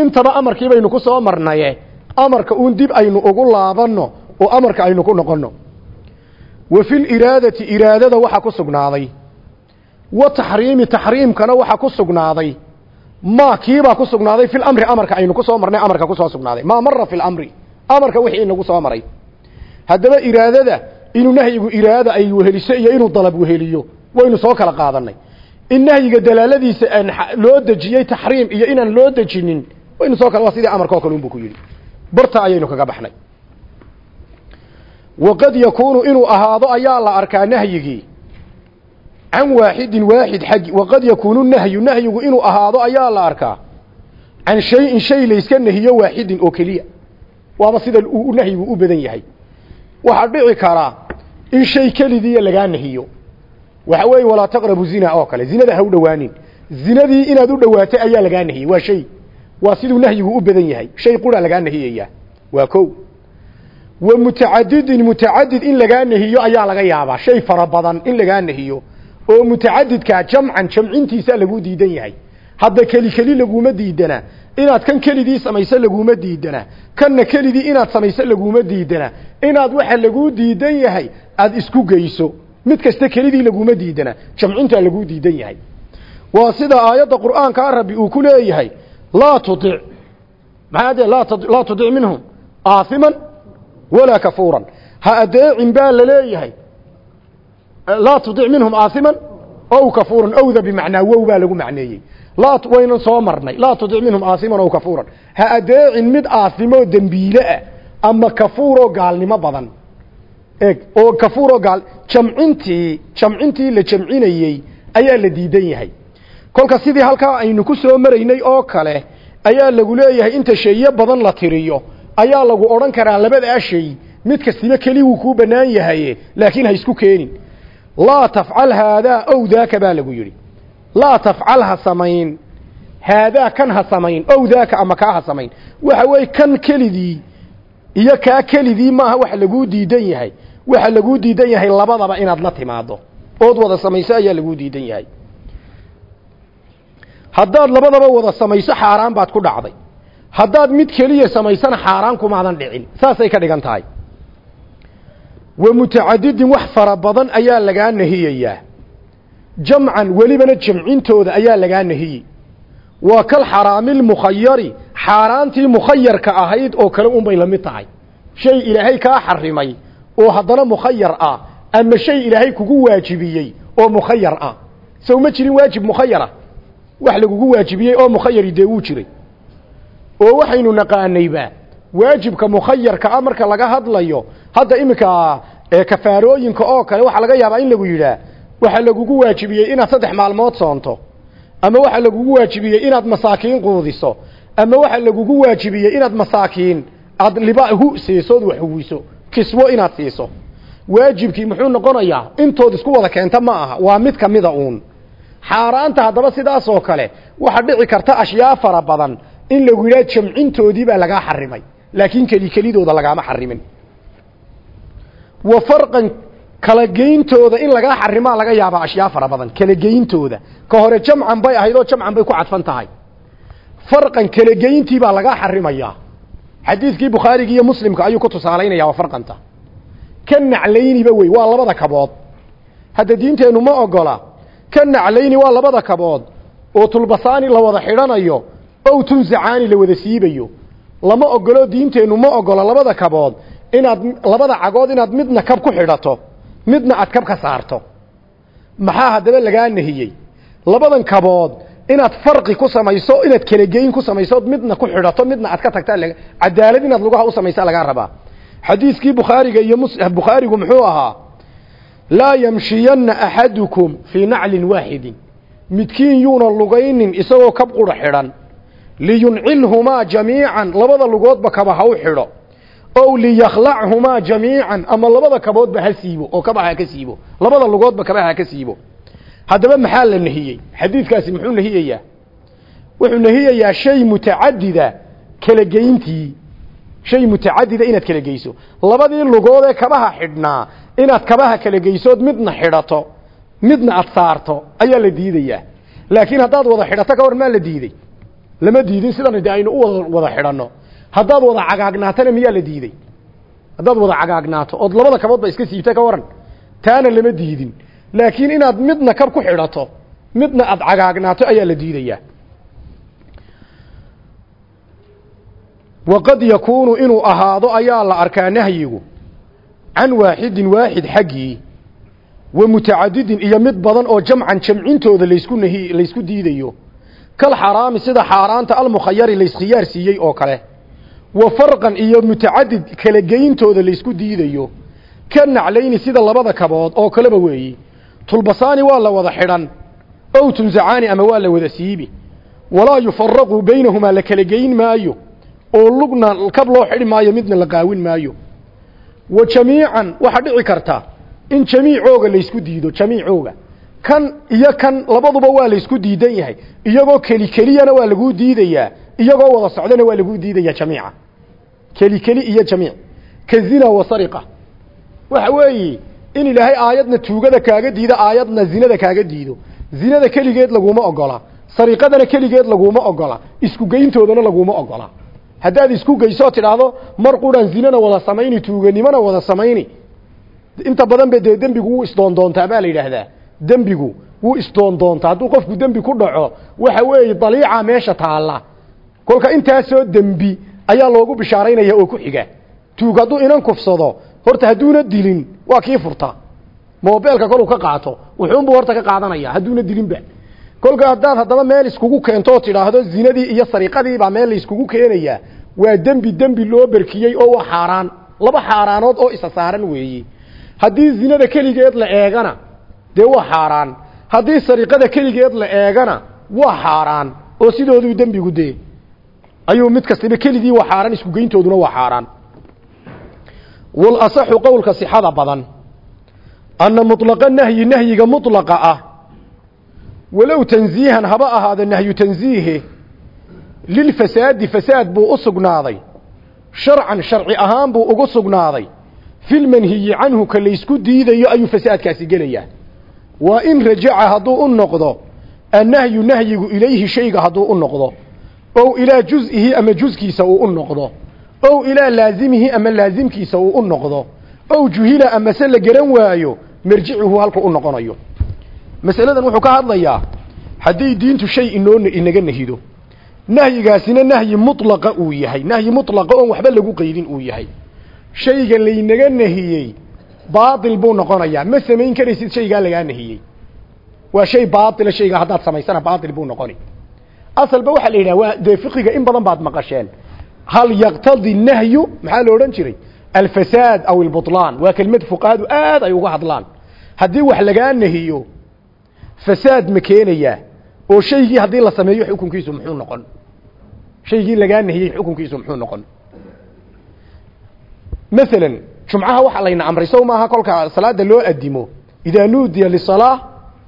Intaba amarkii baynu ku soo marnaye amarka uun dib aynu ugu laabanno oo amarka aynu ku noqonno. Wa fi liraadati iraadada waxaa ku sugnaaday. Wa taxriimi taxriimkana waxaa ku sugnaaday. Maa kiibaa ku sugnaaday fi lamri amarka aynu ku soo marnay amarka ku soo sugnaaday. Maa mara fi lamri amarka wixii inagu soo maray. Haddaba iraadada inuu nahyigu iraada ay weheliso iyo inuu dalab weheliyo waynu soo kala qaadanay. In nahyiga dalaaladiisa aan loo dejiyey taxriim iyo inaan loo dejinin waynu soo kala waa sidii amarka oo kale unbu ku yidhi. Barta ayaynu kaga baxnay. Waqad yakuunu inuu ahaado ayaa la arkaa nahyigii. Can waaxidin waaxid xaggi waqad yakuunu nahyu nahyigu inuu ahaado ayaa la arkaa. Can shayin shay layska nahiyo waaxidin oo keliya. Waaba sida uu nahyigu u badan yahay waxaa dhici karaa in shay kelidiiya lagaa nahiyo. Waxa weeye walaa taqrabu zina oo kale. Zinada ha u dhowaanin zinadii inaad u dhowaatay ayaa lagaa nahiyey waa shay. Waa siduu nahyigu u badan yahay. Shay qura lagaa nahiyaya waa ko wa mutacadidin mutacadid in lagaa nahiyo ayaa laga yaabaa. Shay fara badan in lagaa nahiyo oo mutacadidkaa jamcan jamcintiisa lagu diidan yahay. Hadda keli keli laguma diidana inaad kan kelidii samayso laguma diidana. Kanna kelidii inaad samayso laguma diidana. Inaad waxa laguu diidan yahay aada isku geyso. Mid kasta kelidii laguma diidana. Jamcintaa laguu diidan yahay. Waa sida aayadda qur'aankaa rabbi uu ku leeyahay. Laa tuic maxaa dee laa tudic minhum? Aasiman walaa kafuuran. Ha adeecin baa la leeyahay laa tudic minhum aasiman ow kafuuran. Owda bimacnaa wow baa lagu macneeyey waynan soo marnay. Laa tudic minhum aasiman ow kafuuran. Ha adeecin mid aasimoo dembiile ah ama kafuuroo gaalnimo badan. Eeg oo kafuuroo gaal jamcintii jamcintii la jamcinayey ayaa la diidan yahay. Kolka sidii halkaa aynu ku soo maraynay oo kale ayaa lagu leeyahay inta sheeye badan la tiriyo ayaa lagu odhan karaa labadaa shay mid kastiba keli wuu kuu bannaan yahaye laakiin ha isku keenin. Laa tafcal haadaa ow daaka baa lagu yidhi laa tafcal ha samayn haadaa kan ha samayn ow daaka ama kaa ha samayn waxa weeye kan kelidii iyo kaa kelidii maaha waxa laguu diidan yahay waxa laguu diidan yahay labadaba inaad la timaado ood wada samayso ayaa laguu diidan yahay haddaad labadaba wada samayso xaaraan baad ku dhacday haddaad mid keliya samaysana xaaraan kumaadan dhicin saasay ka dhigan tahay wa mutacadidin wax fara badan ayaa lagaa nahiyayaa jamcan welibana jamcintooda ayaa lagaa nahiyey. Waa kal xaraamilmukhayari xaaraantii mukhayarka ahayd oo kale unbay la mid tahay. Shay ilaahay kaa xarimay oo haddana mukhayar ah ama shay ilaahay kugu waajibiyey oo mukhayar ah. Sow ma jirin waajib mukhayara wax lagugu waajibiyey oo mukhayari dee wuu jiray. Oo waxaynu naqaanayba waajibka mukhayarka ah marka laga hadlayo hadda iminka kafaarooyinka oo kale waxaa laga yaabaa in lagu yidhaah waxaa lagugu waajibiyey inaad saddex maalmood soonto ama waxaa lagugu waajibiyey inaad masaakiin quudiso ama waxaa lagugu waajibiyey inaad masaakiin aad liba hu siiso od wax huwiso kiswo inaad siiso. Waajibkii muxuu noqonayaa intood isku wada keenta ma aha waa mid kamida uun. Xaaraanta haddaba sidaas oo kale waxaa dhici karta ashyaa fara badan in lagu yidhaha jamcintoodii baa lagaa xarimay laakiin keli kelidooda lagaama xarimin. Wa farqan kala geyntooda in lagaa xarimaa laga yaabaa ashyaa fara badan. Kala geyntooda ka hore jamcan bay ahayd oo jamcan bay ku cadfan tahay. Farqan kala geyntii baa lagaa xarimayaa xadiidkii bukhaarigi iyo muslimka ayuu ku tusaalaynaya waa farqanta. Ka naclayniba wey waa labada kabood. Hadda diinteennu ma ogola. Ka naclayni waa labada kabood. Oo tulbasaani la wada xidhanayo ow tunsacaani la wada siibayo. Lama ogolo diinteennu ma ogolo labada kabood. Inaad labada cagood inaad midna kab ku xidhato midna aad kab ka saarto. Maxaa haddaba lagaa nahiyey labadan kabood inaad farqi ku samayso inaad kala geyn ku samayso midna ku xidhato midna aad ka tagtaa cadaalad inaad lugaha u samaysa lagaa rabaa. Xadiiskii bukhaariga iyo bukhaarigu muxuu ahaa laa yamshiyanna axadukum fii naclin waaxidin midkiin yuuna lugaynin isagoo kab qura xidhan. Liyuncilhumaa jamiican. Labada lugoodba kaba ha u xidho ow liyakhlachumaa jamiican ama labada kaboodba ha siibo oo kabaha ha ka siibo labada lugoodba kabaha ha ka siibo. Haddaba maxaa la nahiyey? Xadiidkaasi muxuu nahiyayaa? Wuxuu nahiyayaa shay mutacadida kala geyntii. Shay mutacadida inaad kala geyso. Labadii lugood ee kabaha xidhnaa inaad kabaha kala geysood midna xidhato midna aad saarto ayaa la diidayaa. Laakiin haddaad wada xidhato ka war maa la diidey lama diidin sidan de aynu u wada xidhanno haddaad wada cagaagnaatona miyaa la diidey haddaad wada cagaagnaato ood labada kaboodba iska siibta ka waran taana lama diidin. Laakiin inaad midna kab ku xidhato midna aad cagaagnaato ayaa la diidayaa. Waqad yakuunu inuu ahaado ayaa la arkaa nahyigu can waaxidin waaxid xaggii wa mutacadidin iyo mid badan oo jamcan jamcintooda laysku nahi laysku diidayo. Kal xaraami sida xaaraanta almukhayari layskhiyaar siiyey oo kale wa farqan iyo mutacadid kala geyntooda laysku diidayo. Ka naclayni sida labada kabood oo kaleba weeyi. Tulbasaani waa la wada xidhan. Ow tunsacaani ama waa la wada siibi. Walaa yufaraqu baynahumaa la kala geyn maayo. Oo lugna kab loo xidhi maayo midna la qaawin maayo. Wa jamiican waxaa dhici karta in jamiicooga laysku diido jamiicooga. Kan iyo kan labaduba waa laysku diidan yahay. Iyagoo keli keliyana waa laguu diidayaa. Iyagoo wada socdana waa laguu diidayaa jamiica keli keli iyo jamiic. Ka zina wa sariqa. Waxa weeye in ilaahay aayadna tuugada kaaga diido aayadna zinada kaaga diido. Zinada keligeed laguma ogola. Sariqadana keligeed laguma ogola. Isku geyntoodana laguma ogola. Haddaad isku geyso tidhaahdo mar quran zinana wada samayni tuuganimona wada samayni. Inta badan ba dee dembigu wuu isdoondoontaa baa la yidhaahdaa. Dembigu wuu isdoondoontaa. Hadduu qofku dembi ku dhaco waxa weeye daliica meesha taalla. Kolka intaasoo dembi ayaa loogu bishaaraynaya oo ku xiga. Tuug hadduu inan kufsado horta hadduuna dilin waa kii furta. Mobeelka koluu ka qaato wuxuunbuu horta ka qaadanaya hadduuna dilinba. Kolka haddaad haddaba meel iskugu keento oo tidhaahdo zinadii iyo sariqadiibaa meel la iskugu keenayaa waa dembi dembi loo berkiyey oo waa xaaraan. Laba xaaraanood oo isa saaran weeye haddii zinada keligeed la eegana dee waa xaaraan. Haddii sariqada keligeed la eegana waa xaaraan. Oo sidooduu dembigu dee ayuu mid kastiba keligii waa xaaraan isku geyntooduna waa xaaraan. Wal asaxu qowlka sixada badan. Anna mutlaqa nahyi nahyiga mutlaqa ah. Walow tansiihan haba ahaada nahyu tansiihe lilfasaadi fasaad buu u sugnaaday. Sharcan sharci ahaan buu ugu sugnaaday. Filmanhiyi canhu ka laysku diidayo ayuu fasaadkaasi gelayaa. Waa in rajaca hadduu u noqdo annahyu nahyigu ilayhi shayga hadduu u noqdo ow ilaa juz'ihi ama juskiisa uu u noqdo. Ow ilaa laazimihi ama laazimkiisa uu u noqdo. Ow juhila amase la garan waayo marjicuhu halku u noqonayo. Masaladan wuxuu ka hadlayaa haddii diintu shay inoo inaga nahido nahyigaasina nahyi mutlaqa uu yahay nahyi mutlaqa oon waxba lagu qaydin uu yahay. Shayga laynaga nahiyey baatil buu noqonayaa. Ma samayn karaysid shaygaa lagaa nahiyey. Waa shay baatila shaygaa haddaad samaysana baatil buu noqoni asalba waxaa la yidhaha waa dee fiqiga in badan baad maqasheen. Hal yaqtadi nahyu maxaa la odhan jiray? Alfasaad aw albutlaan. Waa kelmad fuqahadu aad ay uga hadlaan. Wax lagaa nahiyo fasaad ma oo shaygii haddii la sameeyo xukunkiisu muxuu noqon? Shaygii lagaa nahiyey xukunkiisu muxuu noqon? Masalan jumcaha waxaa layna amray sow maaha kolka salaada loo adimo idaa nuudiya lisalaa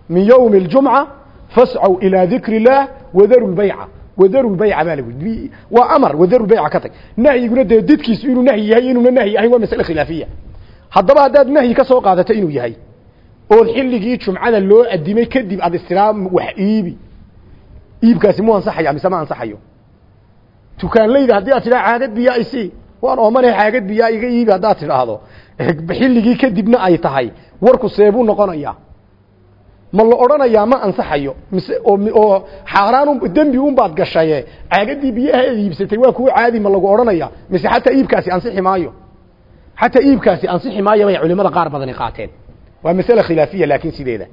min yowmi اljumca fascaw ilaa dikri اllaah wadaru lbayca wadaru lbayca baa lagu waa amar wadaru lbayca ka tag nahyiguna dee didkiisu inuu nahyi yahay inuuna nahyi ahayn waa masale khilaafiya haddaba haddaad nahyi ka soo qaadato inuu yahay ood xilligii jumcada loo adimay kadib aad istiraa wax iibi iibkaasi mu ansaxaya mise ma ansaxayo tukaanlayda haddii aad tidhaa caagad biyaa isi waan oomane caagad biyaa iga iibi haddaad tidhaahdo xilligii kadibna ay tahay warku seebuu noqonayaa ma la odhanayaa ma ansaxayo. Mise oo xaaraan dembi unbaad gashaye caagadii biyaha eed iibsatay waa kuwa caadi ma lagu odhanaya mise xataa iibkaasi ansixi maayo. Xataa iibkaasi ansixi maayo bay culimada qaar badani qaateen. Waa masale khilaafiya laakiin sideeda.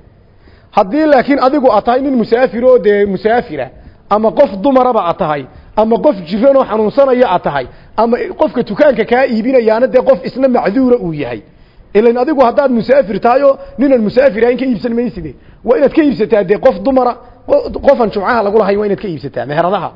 Haddii laakiin adigu aad tahay nin musaafir oo dee musaafira ama qof dumaraba aad tahay ama qof jiran oo xanuunsanaya aad tahay ama qofka dukaanka kaa iibinayaana dee qof isna macduura uu yahay. Ilan adigu haddaad musaafir tahay oo ninaan musaafir ahayn iibsan mayside waa inaad ka iibsataa dee qof dumara qofan jumcaha lagu lahayn waa inaad ka iibsataa meheradaha.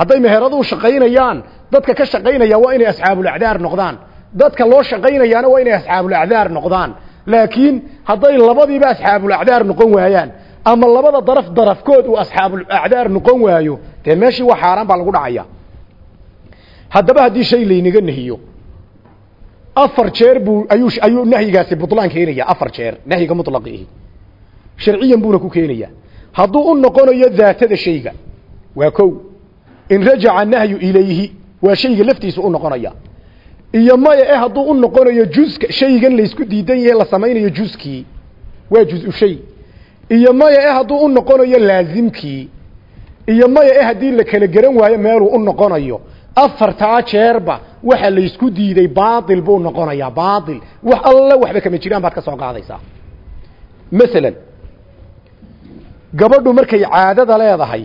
Hadday meheraduhu shaqaynayaan dadka ka shaqaynaya waa inay asxaabulacdaar noqdaan. Dadka loo shaqaynayaana waa inay asxaabulacdaar noqdaan. Laakiin hadday labadiiba asxaabulacdaar noqon waayaan ama labada daraf darafkood uu asxaabulacdaar noqon waayo dee meeshii waa xaaraan baa lagu dhacaya. Haddaba haddii shay laynaga nahiyo afar jeer buu ayuu ayuu nahyigaasi butlaan keenaya afar jeer nahyiga mutlaqihi sharciyan buuna ku keenaya. Hadduu u noqonayo daatada shayga waa kow. In rajaca nahyu ilayhi waa shayga laftiisa u noqonaya. Iyo maya e hadduu u noqonayo juska shaygan laysku diidan yahe la samaynayo juskii waa juz-u shay. Iyo maya e hadduu u noqonayo laazimkii. Iyo maya e haddii la kala garan waayo meeluu u noqonayo. Afartaa jeerba waxa laysku diiday baail buu noqonayaa baail wax alla waxba kama jiraan baad ka soo qaadaysaa. Masalan gabadhu markay caadada leedahay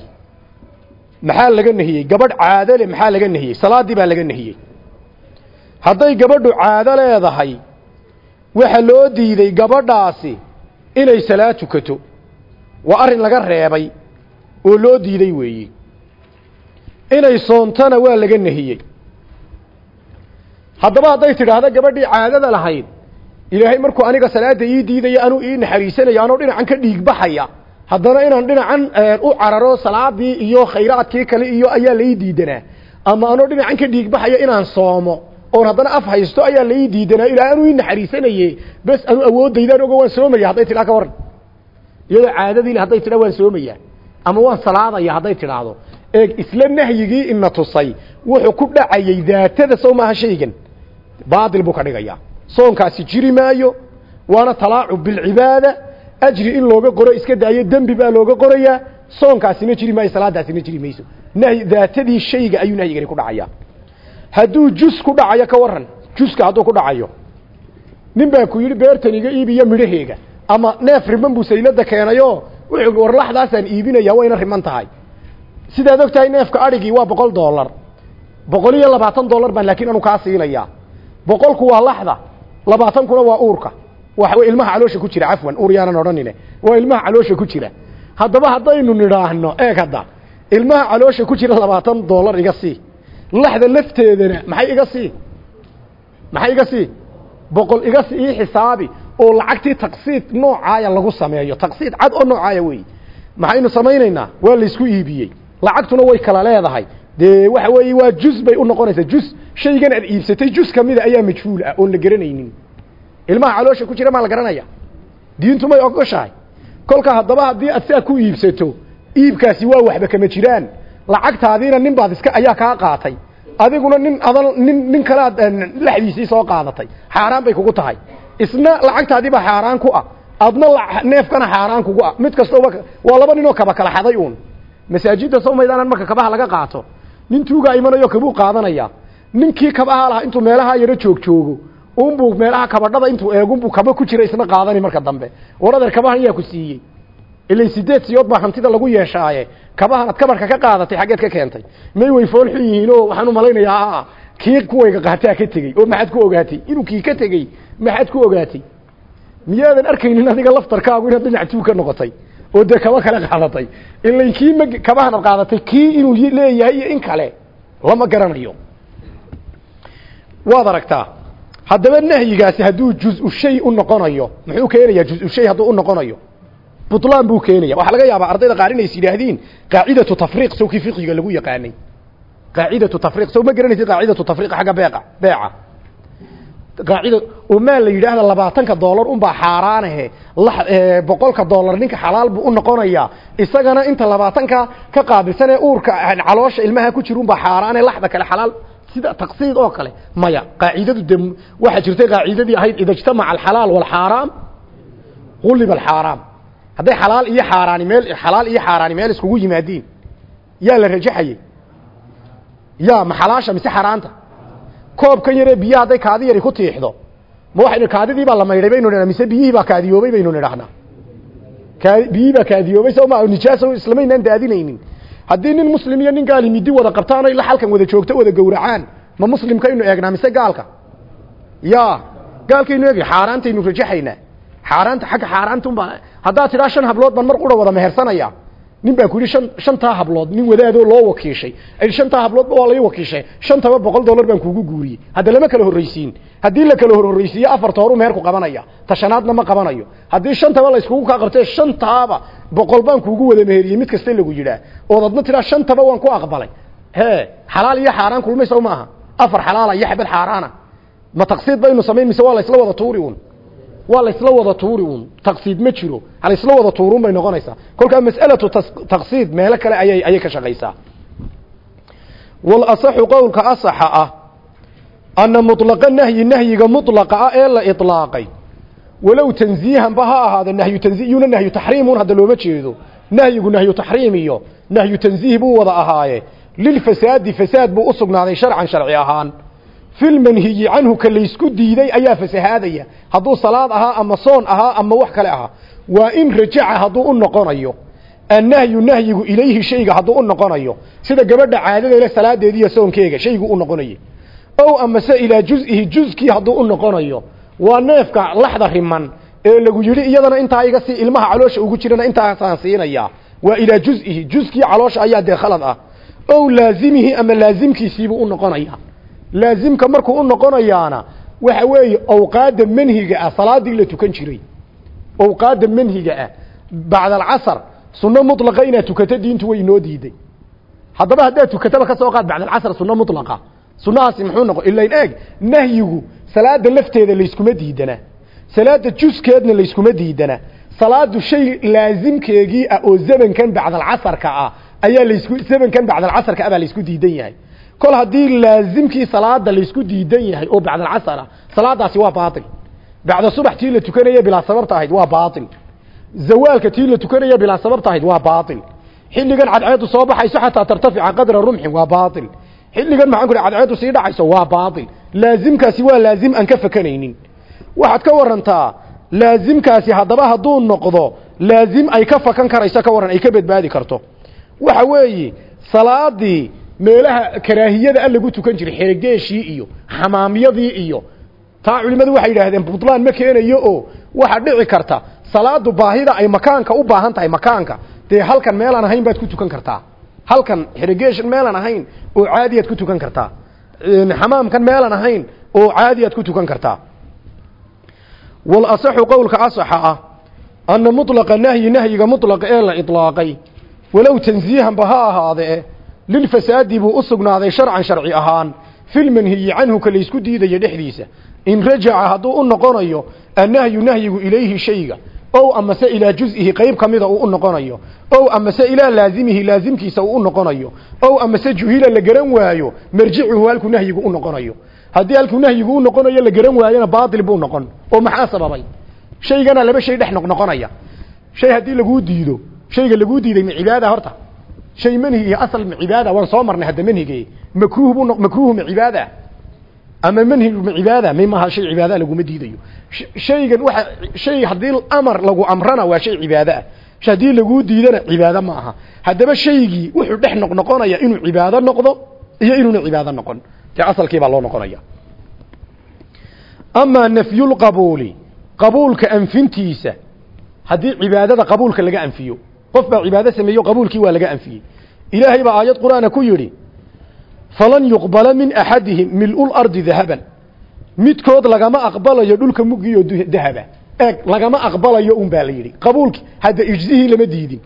maxaa laga nahiyey? Gabadh caado le maxaa laga nahiyey? Salaaddii baa laga nahiyey. Hadday gabadhu caado leedahay waxa loo diiday gabadhaasi inay salaad tukato. Waa arrin laga reebay oo loo diiday weeyi inay soontana waa laga nahiyey. Haddaba hadday tidhaahdo gabadhii caadada lahayd ilaahay markuu aniga salaada ii diidaya anuu ii naxariisanaya anoo dhinacan ka dhiig baxaya haddana inaan dhinacan u cararo salaadii iyo khayraadkii kale iyo ayaa lai diidanaa. Ama anoo dhinacan ka dhiig baxaya inaan soomo oon haddana af haysto ayaa lai diidanaa. Ilaahay anuu ii naxariisanaye bes anuu awoodaydaan ogo waan soomaya hadday tidhaa ka waran iyadoo caadadiile hadday tidhaa waan soomaya ama waan salaadaya hadday tidhaahdo. Eeg isla nahyigii ina tusay. Wuxuu ku dhacayay daatada sow maaha shaygan. Baatil buu ka dhigayaa. Soonkaasi jiri maayo. Waana talaacub bilcibaada ajri in looga qoro iska daayo dembi baa looga qorayaa soonkaasina jiri maayo salaadaasina jiri mayso. Nahy daatadii shayga ayuu nahyigani ku dhacayaa. Hadduu jus ku dhacayo ka waran juska hadduu ku dhacayo nin baa ku yidhi beertan iga iibiyo midhaheega. Ama neef riman buu saylada keenayo. Wuxuu war laxdaasaan iibinaya wayna riman tahay. Sidaad og tahay neefka adhigii waa boqol dollar. Boqol iyo labaatan dollar baan laakiin anu kaa siinayaa. Boqolku waa laxda labaatankuna waa uurka waa ilmaha caloosha ku jira cafwan uur yaanan odhanine. Waa ilmaha caloosha ku jira. Haddaba haddaynu nidhaahno eeg hadda. Ilmaha caloosha ku jira labaatan dollar iga sii. Laxda lafteedana maxay iga sii? Maxay iga sii? Boqol iga sii ii xisaabi. Oo lacagtii taqsiid noocaaya lagu sameeyo. Taqsiid cad oo noocaaya wey. Maxaynu samaynaynaa? Waa laysku iibiyey. Lacagtuna way kala leedahay. Dee waxa weeye waa juz bay u noqonaysaa. Juz shaygan aad iibsatay. Juz kamida ayaa majhuul ah oon la garanaynin ilmaha caloosha ku jira maa la garanaya. Diintu may ogoshahay. Kolka haddaba haddii aad siaa ku iibsato iibkaasi waa waxba kama jiraan. Lacagtaadiina nin baad iska ayaa kaa qaatay. Adiguna nin adan nin nin kale aad laxdiisii soo qaadatay. Xaaraan bay kugu tahay. Isna lacagtaadiiba xaaraan ku ah. Adna neefkana xaaraan kugu ah. Mid kastaba waa laba ninoo kaba kala xaday uun. Masaajidda soo maydaanan marka kabaha laga qaato nin tuugaa imanayo kabuu qaadanaya. Ninkii kabaha lahaa intuu meelaha yaro joog joogo unbuu meelaha kabadhada intuu eegunbuu kaba ku jira isna qaadani marka dambe. War kabahan yaa ku siiyey. Ilay sideed siyood baa hantida lagu yeeshaaye. Kabahan ad kabarhka ka qaadatay xaggeed ka keentay. May way fool xun yihiin oo waxaan u malaynayaa kii kuwayga qaataa ka tegey oo maxaad ku ogaatay? Inuu kii ka tegey maxaad ku ogaatay? Miyaadan arkaynin adiga laftarkaagu inaad dhinac tuug ka noqotay oo dee kaba kale qaadatay. Ilay kii ma kabahan ad qaadatay kii inuu leeyahay iyo in kale lama garanayo. Waad aragtaa haddaba nahyigaasi hadduu juz-u shay u noqonayo muxuu keenayaa juz-u shay hadduu u noqonayo? Butlaan buu keenaya. Waxaa laga yaabaa ardayda qaar inays yidhaahdeen qaacidatu tafriiq sawkii fiqiga lagu yaqaanay. Qaacidatu tafriiq saw ma garanaysid qaacidatu tafriiq xagga beeqa beeca. Qaacida oo maa la yidhaahda labaatanka doolar unbaa xaaraanahe boqolka doolar ninka xalaal buu u isagana inta labaatanka ka qaabilsanee uurka caloosha ilmaha ku jira unbaa xaaraane laxda kale xalaal sida taqsiid oo kale. Maya qaacidadu de waxaa jirtay qaacidadii ahayd ida ijtamaca alxalaal waalxaaraam quliba alxaaraam hadday xalaal iyo xaaraani meel xalaal iyo xaaraani meel iskugu yimaadiin yaa la rajaxayey yaa ma xalaasha mise xaaraanta koobkan yaree biyaha hadday kaadi yari ku tiixdo ma waxaynu kaadidii baa la maydhay baynu nidhah mise biyihii baa kaadiyoobay baynu nidhahnaa biyihii baa kaadiyoobay soo ma islamaynaan daadinaynin haddii nin muslim iyo nin gaali midi wada qabtaan ila halkan wada joogto wada gowracaan ma muslimkaynu eegnaa mise gaalka? Ya gaalkaynu eeg xaaraantaynu rajaxaynaa. Xaaraanta xagga xaaraantunbaa haddaad tidhaa shan hablood baan mar qura wada mehersanaya nin baa ku yidhi shan shantaa hablood nin wadaadoo loo wakiishay. Shantaa habloodba waa lai wakiishay. Shantaba boqol dollar baan kuugu guuriyey. Hadda lama kala horraysiin. Haddii la kala horhorraysiiye afarta horu meherku qabanaya. Tashanaadna ma qabanayo. Haddii shantaba la iskugu kaa qartee shantaaba boqol baan kuugu wada meheriyey mid kasta lagu yidhaah ood adna tidhaa shantaba waan ku aqbalay. He xalaal iyo xaaraan kulmaysa maaha. Afar xalaala iyo xabad xaaraana. Ma taqsiid baynu samayn mise waa la isla wada tuuri un waa la isla wada tuuri un taqsiid ma jiro. Hala isla wada tuurun bay noqonaysaa. Kolkaa mas'alatu taqsiid meelo kale ayay ayay ka shaqaysaa. Wal asaxu qowlka asaxa ah anna mutlaqa nahyi nahyiga mutlaqa ah ee la itlaaqay. Walow tanziihanba ha ahaada nahyu tanzih yuna nahyu taxriimun hadda looma jeedo. Nahyigu nahyu taxriim iyo nahyu tanziih buu wada ahaaye. Lilfasaadi fasaad buu u sugnaaday sharcan sharci ahaan filmanhiyi canhu ka laysku diiday ayaa fasahaadaya. Hadduu salaad ahaa ama soon ahaa ama wax kale ahaa waa in rajaca hadduu u noqonayo. Annahyu nahyigu ilayhi shayga hadduu u noqonayo. Sida gabadha caadadeele salaadeediiyo soonkeega shaygu u noqonayay ow amase ilaa juz-ihi juzkii hadduu u noqonayo. Waa neefka laxda riman ee lagu yidhi iyadana intaa iga sii ilmaha caloosha ugu jirana intaasaan siinayaa waa ilaa juz-ihi juzkii caloosha ayaa dee khalad ah. Ow laazimihi ama laazimkiisiibuu u noqonaya laazimka markuu u noqonayaana waxa weeye awqaadda manhiga ah salaadii la tukan jiray. Awqaadda manhiga ah bacda alcasar sunno mutlaqa inaad tukato diintu way inoo diiday. Haddaba haddaad tukataba ka soo qaad bacda alcasr sunno mutlaqa. Sunnahaasi muxuu noqon ilain eeg nahyigu salaada lafteeda layskuma diidana. Salaada juskeedna layskuma diidana. Salaadu shay laazimkeegii ah oo zamankan bacda alcasarka ah ayaa laysku zamankan bacda alcasarka ah baa laysku diidan yahay kol haddii laazimkii salaada laysku diidan yahay oo bacda alcasar ah salaadaasi waa baatil. Bacda subax la tukanaya bilaa sababta ahayd waa baatil. Zawaalka tii la tukanaya bilaa sababta ahayd waa baatil. Xilligan cadceedu soo baxayso xataa tartafica qadra rumxin waa baatil. Xilligan maxaan ku cadceedu sii dhacayso waa baatil. Laazimkaasi waa laazim aan ka fakanaynin waxaad ka warantaa laazimkaasi haddaba hadduu noqdo laazim ay ka fakan karayso ka waran ay ka badbaadi karto. Waxa weeye salaadii meelaha karaahiyada a lagu tukan jiray xeregeeshii iyo xamaamyadii iyo taa culimmadu waxay yidhaahdeen butlaan ma keenayo oo waxaa dhici karta. Salaadu baahida ay makaanka u baahan tahay makaanka. Dee halkan meelaan ahayn baad ku tukan kartaa. Halkan xeregeeshan meelaan ahayn oo caadiyaad ku tukan kartaa. Xamaamkan meelaan ahayn oo caadiyaad ku tukan kartaa. Wal asaxu qowlka asaxa ah anna mutlaqa nahyi nahyiga mutlaqa ee la itlaaqay. Walow tansiihanba ha ahaadee lilfasaadi buu u sugnaaday sharcan sharci ahaan filmanhiyi canhu ka laysku diidaya dhexdiisa in rajaca hadduu u noqonayo annahyu nahyigu ilayhi shayga ow amase ilaa juz'ihi qayb ka mida uu u noqonayo ow amase ilaa laazimihi laazimkiisa uu u noqonayo ow amase juhila la garan waayo marjicuhu halkuu nahyigu u noqonayo haddii halkuu nahyigu u noqonayo la garan waayona baatil buu noqon oo maxaa sababay shaygana laba shay dhex noqnoqonaya shay haddii laguu diido shayga laguu diiday ma cibaada horta shay manhi iyo asal ma cibaada waan soo marnay hadda manhige makruuh buu makruuhu ma cibaada. Ama manhi ma cibaada may maaha shay cibaada laguma diidayo. Shaygan waxa shay haddii amar lagu amrana waa shay cibaada. Ah haddii laguu diidana cibaado ma aha. Haddaba shaygii wuxuu dhex noqnoqonaya inuu cibaado noqdo iyo inuuna cibaado noqon. Dee asalkii baa loo noqonaya. Amaa nafyulqabuuli qabuulka anfintiisa. Haddii cibaadada qof baa cibaado sameeyo qabuulkii waa laga anfiyey. Ilaahay baa aayad qur'aana ku yidhi falan yuqbala min axadihim mil-ulardi dahaban. Midkood lagama aqbalayo dhulka mugiyo dahaba. Eeg lagama aqbalayo un baa la yidhi. Qabuulki hadda ijzihii lama diidin.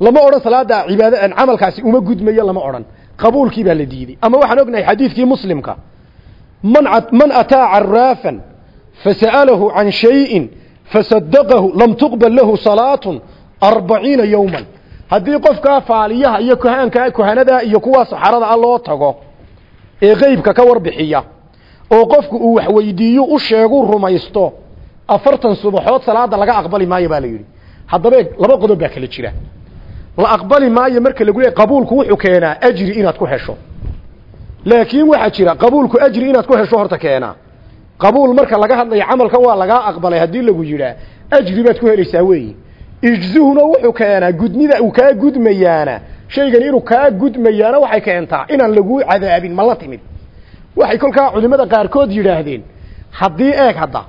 Lama odhan salaada cibaada camalkaasi uma gudmayo lama odhan. Qabuulkii baa la diiday ama waxaan ognahay xadiidkii muslimka man man ataa caraafan fasa'alahu can shayin fasadaqahu lam tuqbal lahu salaatun arbaciina yowman. Haddii qofkaa faaliyaha iyo kuhaankaa kuhanadaa iyo kuwaa saxarada a loo tago ee qeybka ka warbixiya oo qofku uu wax weydiiyo u sheegu rumaysto afartan subaxood salaada laga aqbali maayo baa la yidhi. Haddaba laba qodob baa kala jira. La aqbali maayo marka lagu leey qabuulku wuxuu keenaa ajri inaad ku hesho. Laakiin waxaa jira qabuulku ajri inaad ku hesho horta keenaa qabuul marka laga hadlayo camalkan waa lagaa aqbalay haddii lagu yidhaa ajri baad ku helaysaa weeyi ijzuhuna wuxuu keenaa gudnida uu kaa gudmayaana. Shaygani inuu kaa gudmayaana waxay keentaa inaan laguu cadaabin ma la timid. Waxay kolkaa culimmada qaarkood yidhaahdeen haddii eeg hadda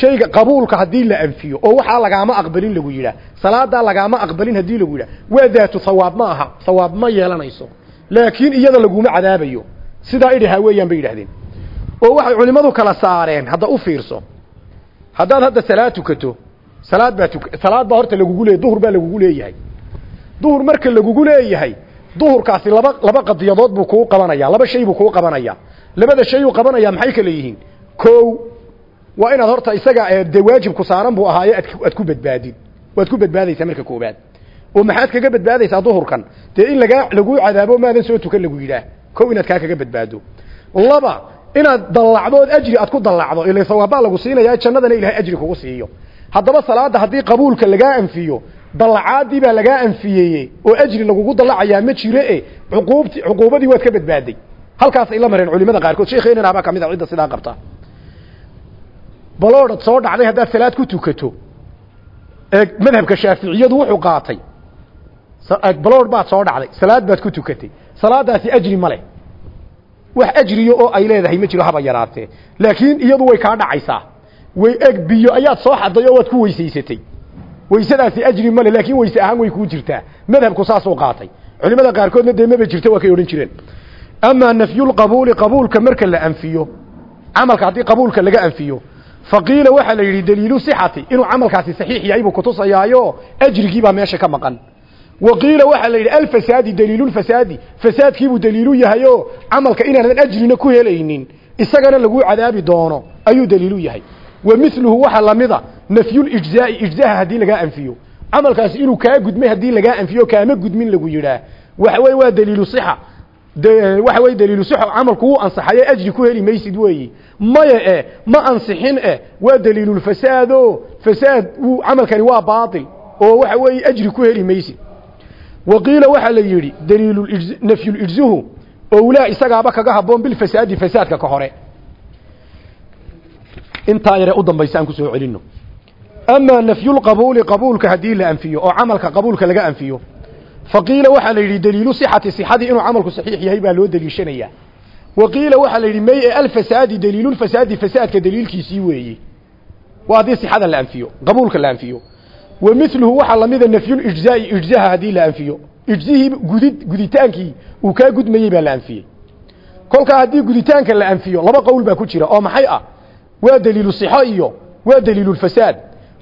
shayga qabuulka haddii la anfiyo oo waxaa lagaama aqbalin lagu yidhaah salaadaa lagaama aqbalin haddii lagu yidhah waa daatu hawaab ma aha hawaab ma yeelanayso. Laakiin iyada laguma cadaabayo. Sidaa idhahaa weeyaan bay yidhahdeen oo waxay culimmadu kala saareen hadda u fiirso. Haddaad hadda salaad tukato salaad baa salaad baa horta lagugu leeyahy duhur baa lagugu leeyahay. Duhur marka lagugu leeyahay duhurkaasi laba laba qadiyadood buu kuu qabanaya laba shay buu kuu qabanaya labada shay uu qabanaya maxay kala yihiin ko waa inaad horta isaga dee waajibku saaran buu ahaaye aad ku badbaadid waad ku badbaadaysaa marka koobaad oo maxaad kaga badbaadaysaa duhurkan? Dee in lagaa laguu cadaabo maadan soo tukan lagu yidhaah. Ko inaad kaa kaga badbaado. Laba inaad dallacdood ajri aad ku dallacdo ila sawaabbaa lagu siinaya jannadana ilahay ajri kugu siiyo haddaba salaada haddii qabuulka lagaa anfiyo dallacaadii baa lagaa anfiyeeye oo ajri lagugu dallacayaa ma jire cuquubti cuquubadii waad ka badbaaday. Halkaasay la mareen culimada qaarkood. Sheekheennana habaa ka mid a cidda sidaa qabta. Baloodhad soo dhacday haddaad salaad ku tukato. Ee madhabka shaaficiyadu wuxuu qaatay. Baloodh baad soo dhacday. Salaad baad ku tukatay. Salaadaasi ajri ma leh. Wax ajriyo oo ay leedahay ma jiro haba yaraatee. Laakiin iyadu way kaa dhacaysaa way eg biyo ayaad soo xaday oo waad ku weysaysatay. Weysadaasi ajri male laakiin weyse ahaan way kuu jirtaa. Madhabku saasuu qaatay. Culimada qaarkoodna dee maba jirto waa kay odhan jireen. Amaa nafyulqabuuli qabuulka marka la anfiyo camalka haddii qabuulka laga anfiyo faqiila waxaa la yidhi daliilu sixati inuu camalkaasi saxiix yahay buu kutusayaayo ajrigiibaa meesha ka maqan. Wa qiila waxaa la yidhi alfasaadi daliilulfasaadi fasaadkiibuu daliilu yahay oo camalka inaanan ajrina ku helaynin isagana laguu cadaabi doono ayuu daliilu yahay wa miluhu waxaa lamida nafyulijzaai ijzaha haddii lagaa anfiyo. Camalkaasi inuu kaa gudmay haddii lagaa anfiyo kaama gudmin lagu yidhaah waxa weye waa daliilu sixa. Waxa weye daliilu sixo camalku wuu ansaxaye ajri ku heli maysid weeyi. Maya e ma ansixin eh waa daliilulfasaado fasaad wuu camalkani waa baatil oo waxa weeye ajri ku heli maysid. Wa qiila waxaa la yidhi daliilu nafyulijzuhu owlaa isagaaba kaga haboon bilfasaadi fasaadka ka intaa yare u dambaysa aan ku soo celino amaa nafyulqabuuli qabuulka haddii la anfiyo oo camalka qabuulka laga anfiyo faqiila waxaa la yidhi daliilu sixati sixadii inuu camalku saxiix yahay baa loo daliishanayaa wa qiila waxaa la yidhi may e alfasaadi daliilulfasaadi fasaadka daliilkiisii weeye. Waa haddii sixada la anfiyo qabuulka la anfiyo. Wa miluhu waxaa lamida nafyulijzaai ijzaha haddii la anfiyo. Ijzihii gudid guditaankii uu kaa gudmayey baa la anfiyey. Kolkaa haddii guditaanka la anfiyo laba qowl baa ku jira oo maxay ah waa daliilu sixo iyo waa daliilulfasaad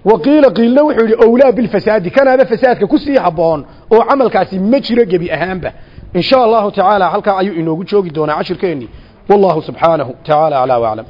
wa qiila qiilna wuxuu yidhi owlaa bilfasaadi kanaaba fasaadka ku sii habboon oo camalkaasi ma jiro gebi ahaanba. In sha allahu tacaala halkaa ayuu inoogu joogi doonaa cashirkeennii. Wallahu subxaanahu tacaala aclaa waclam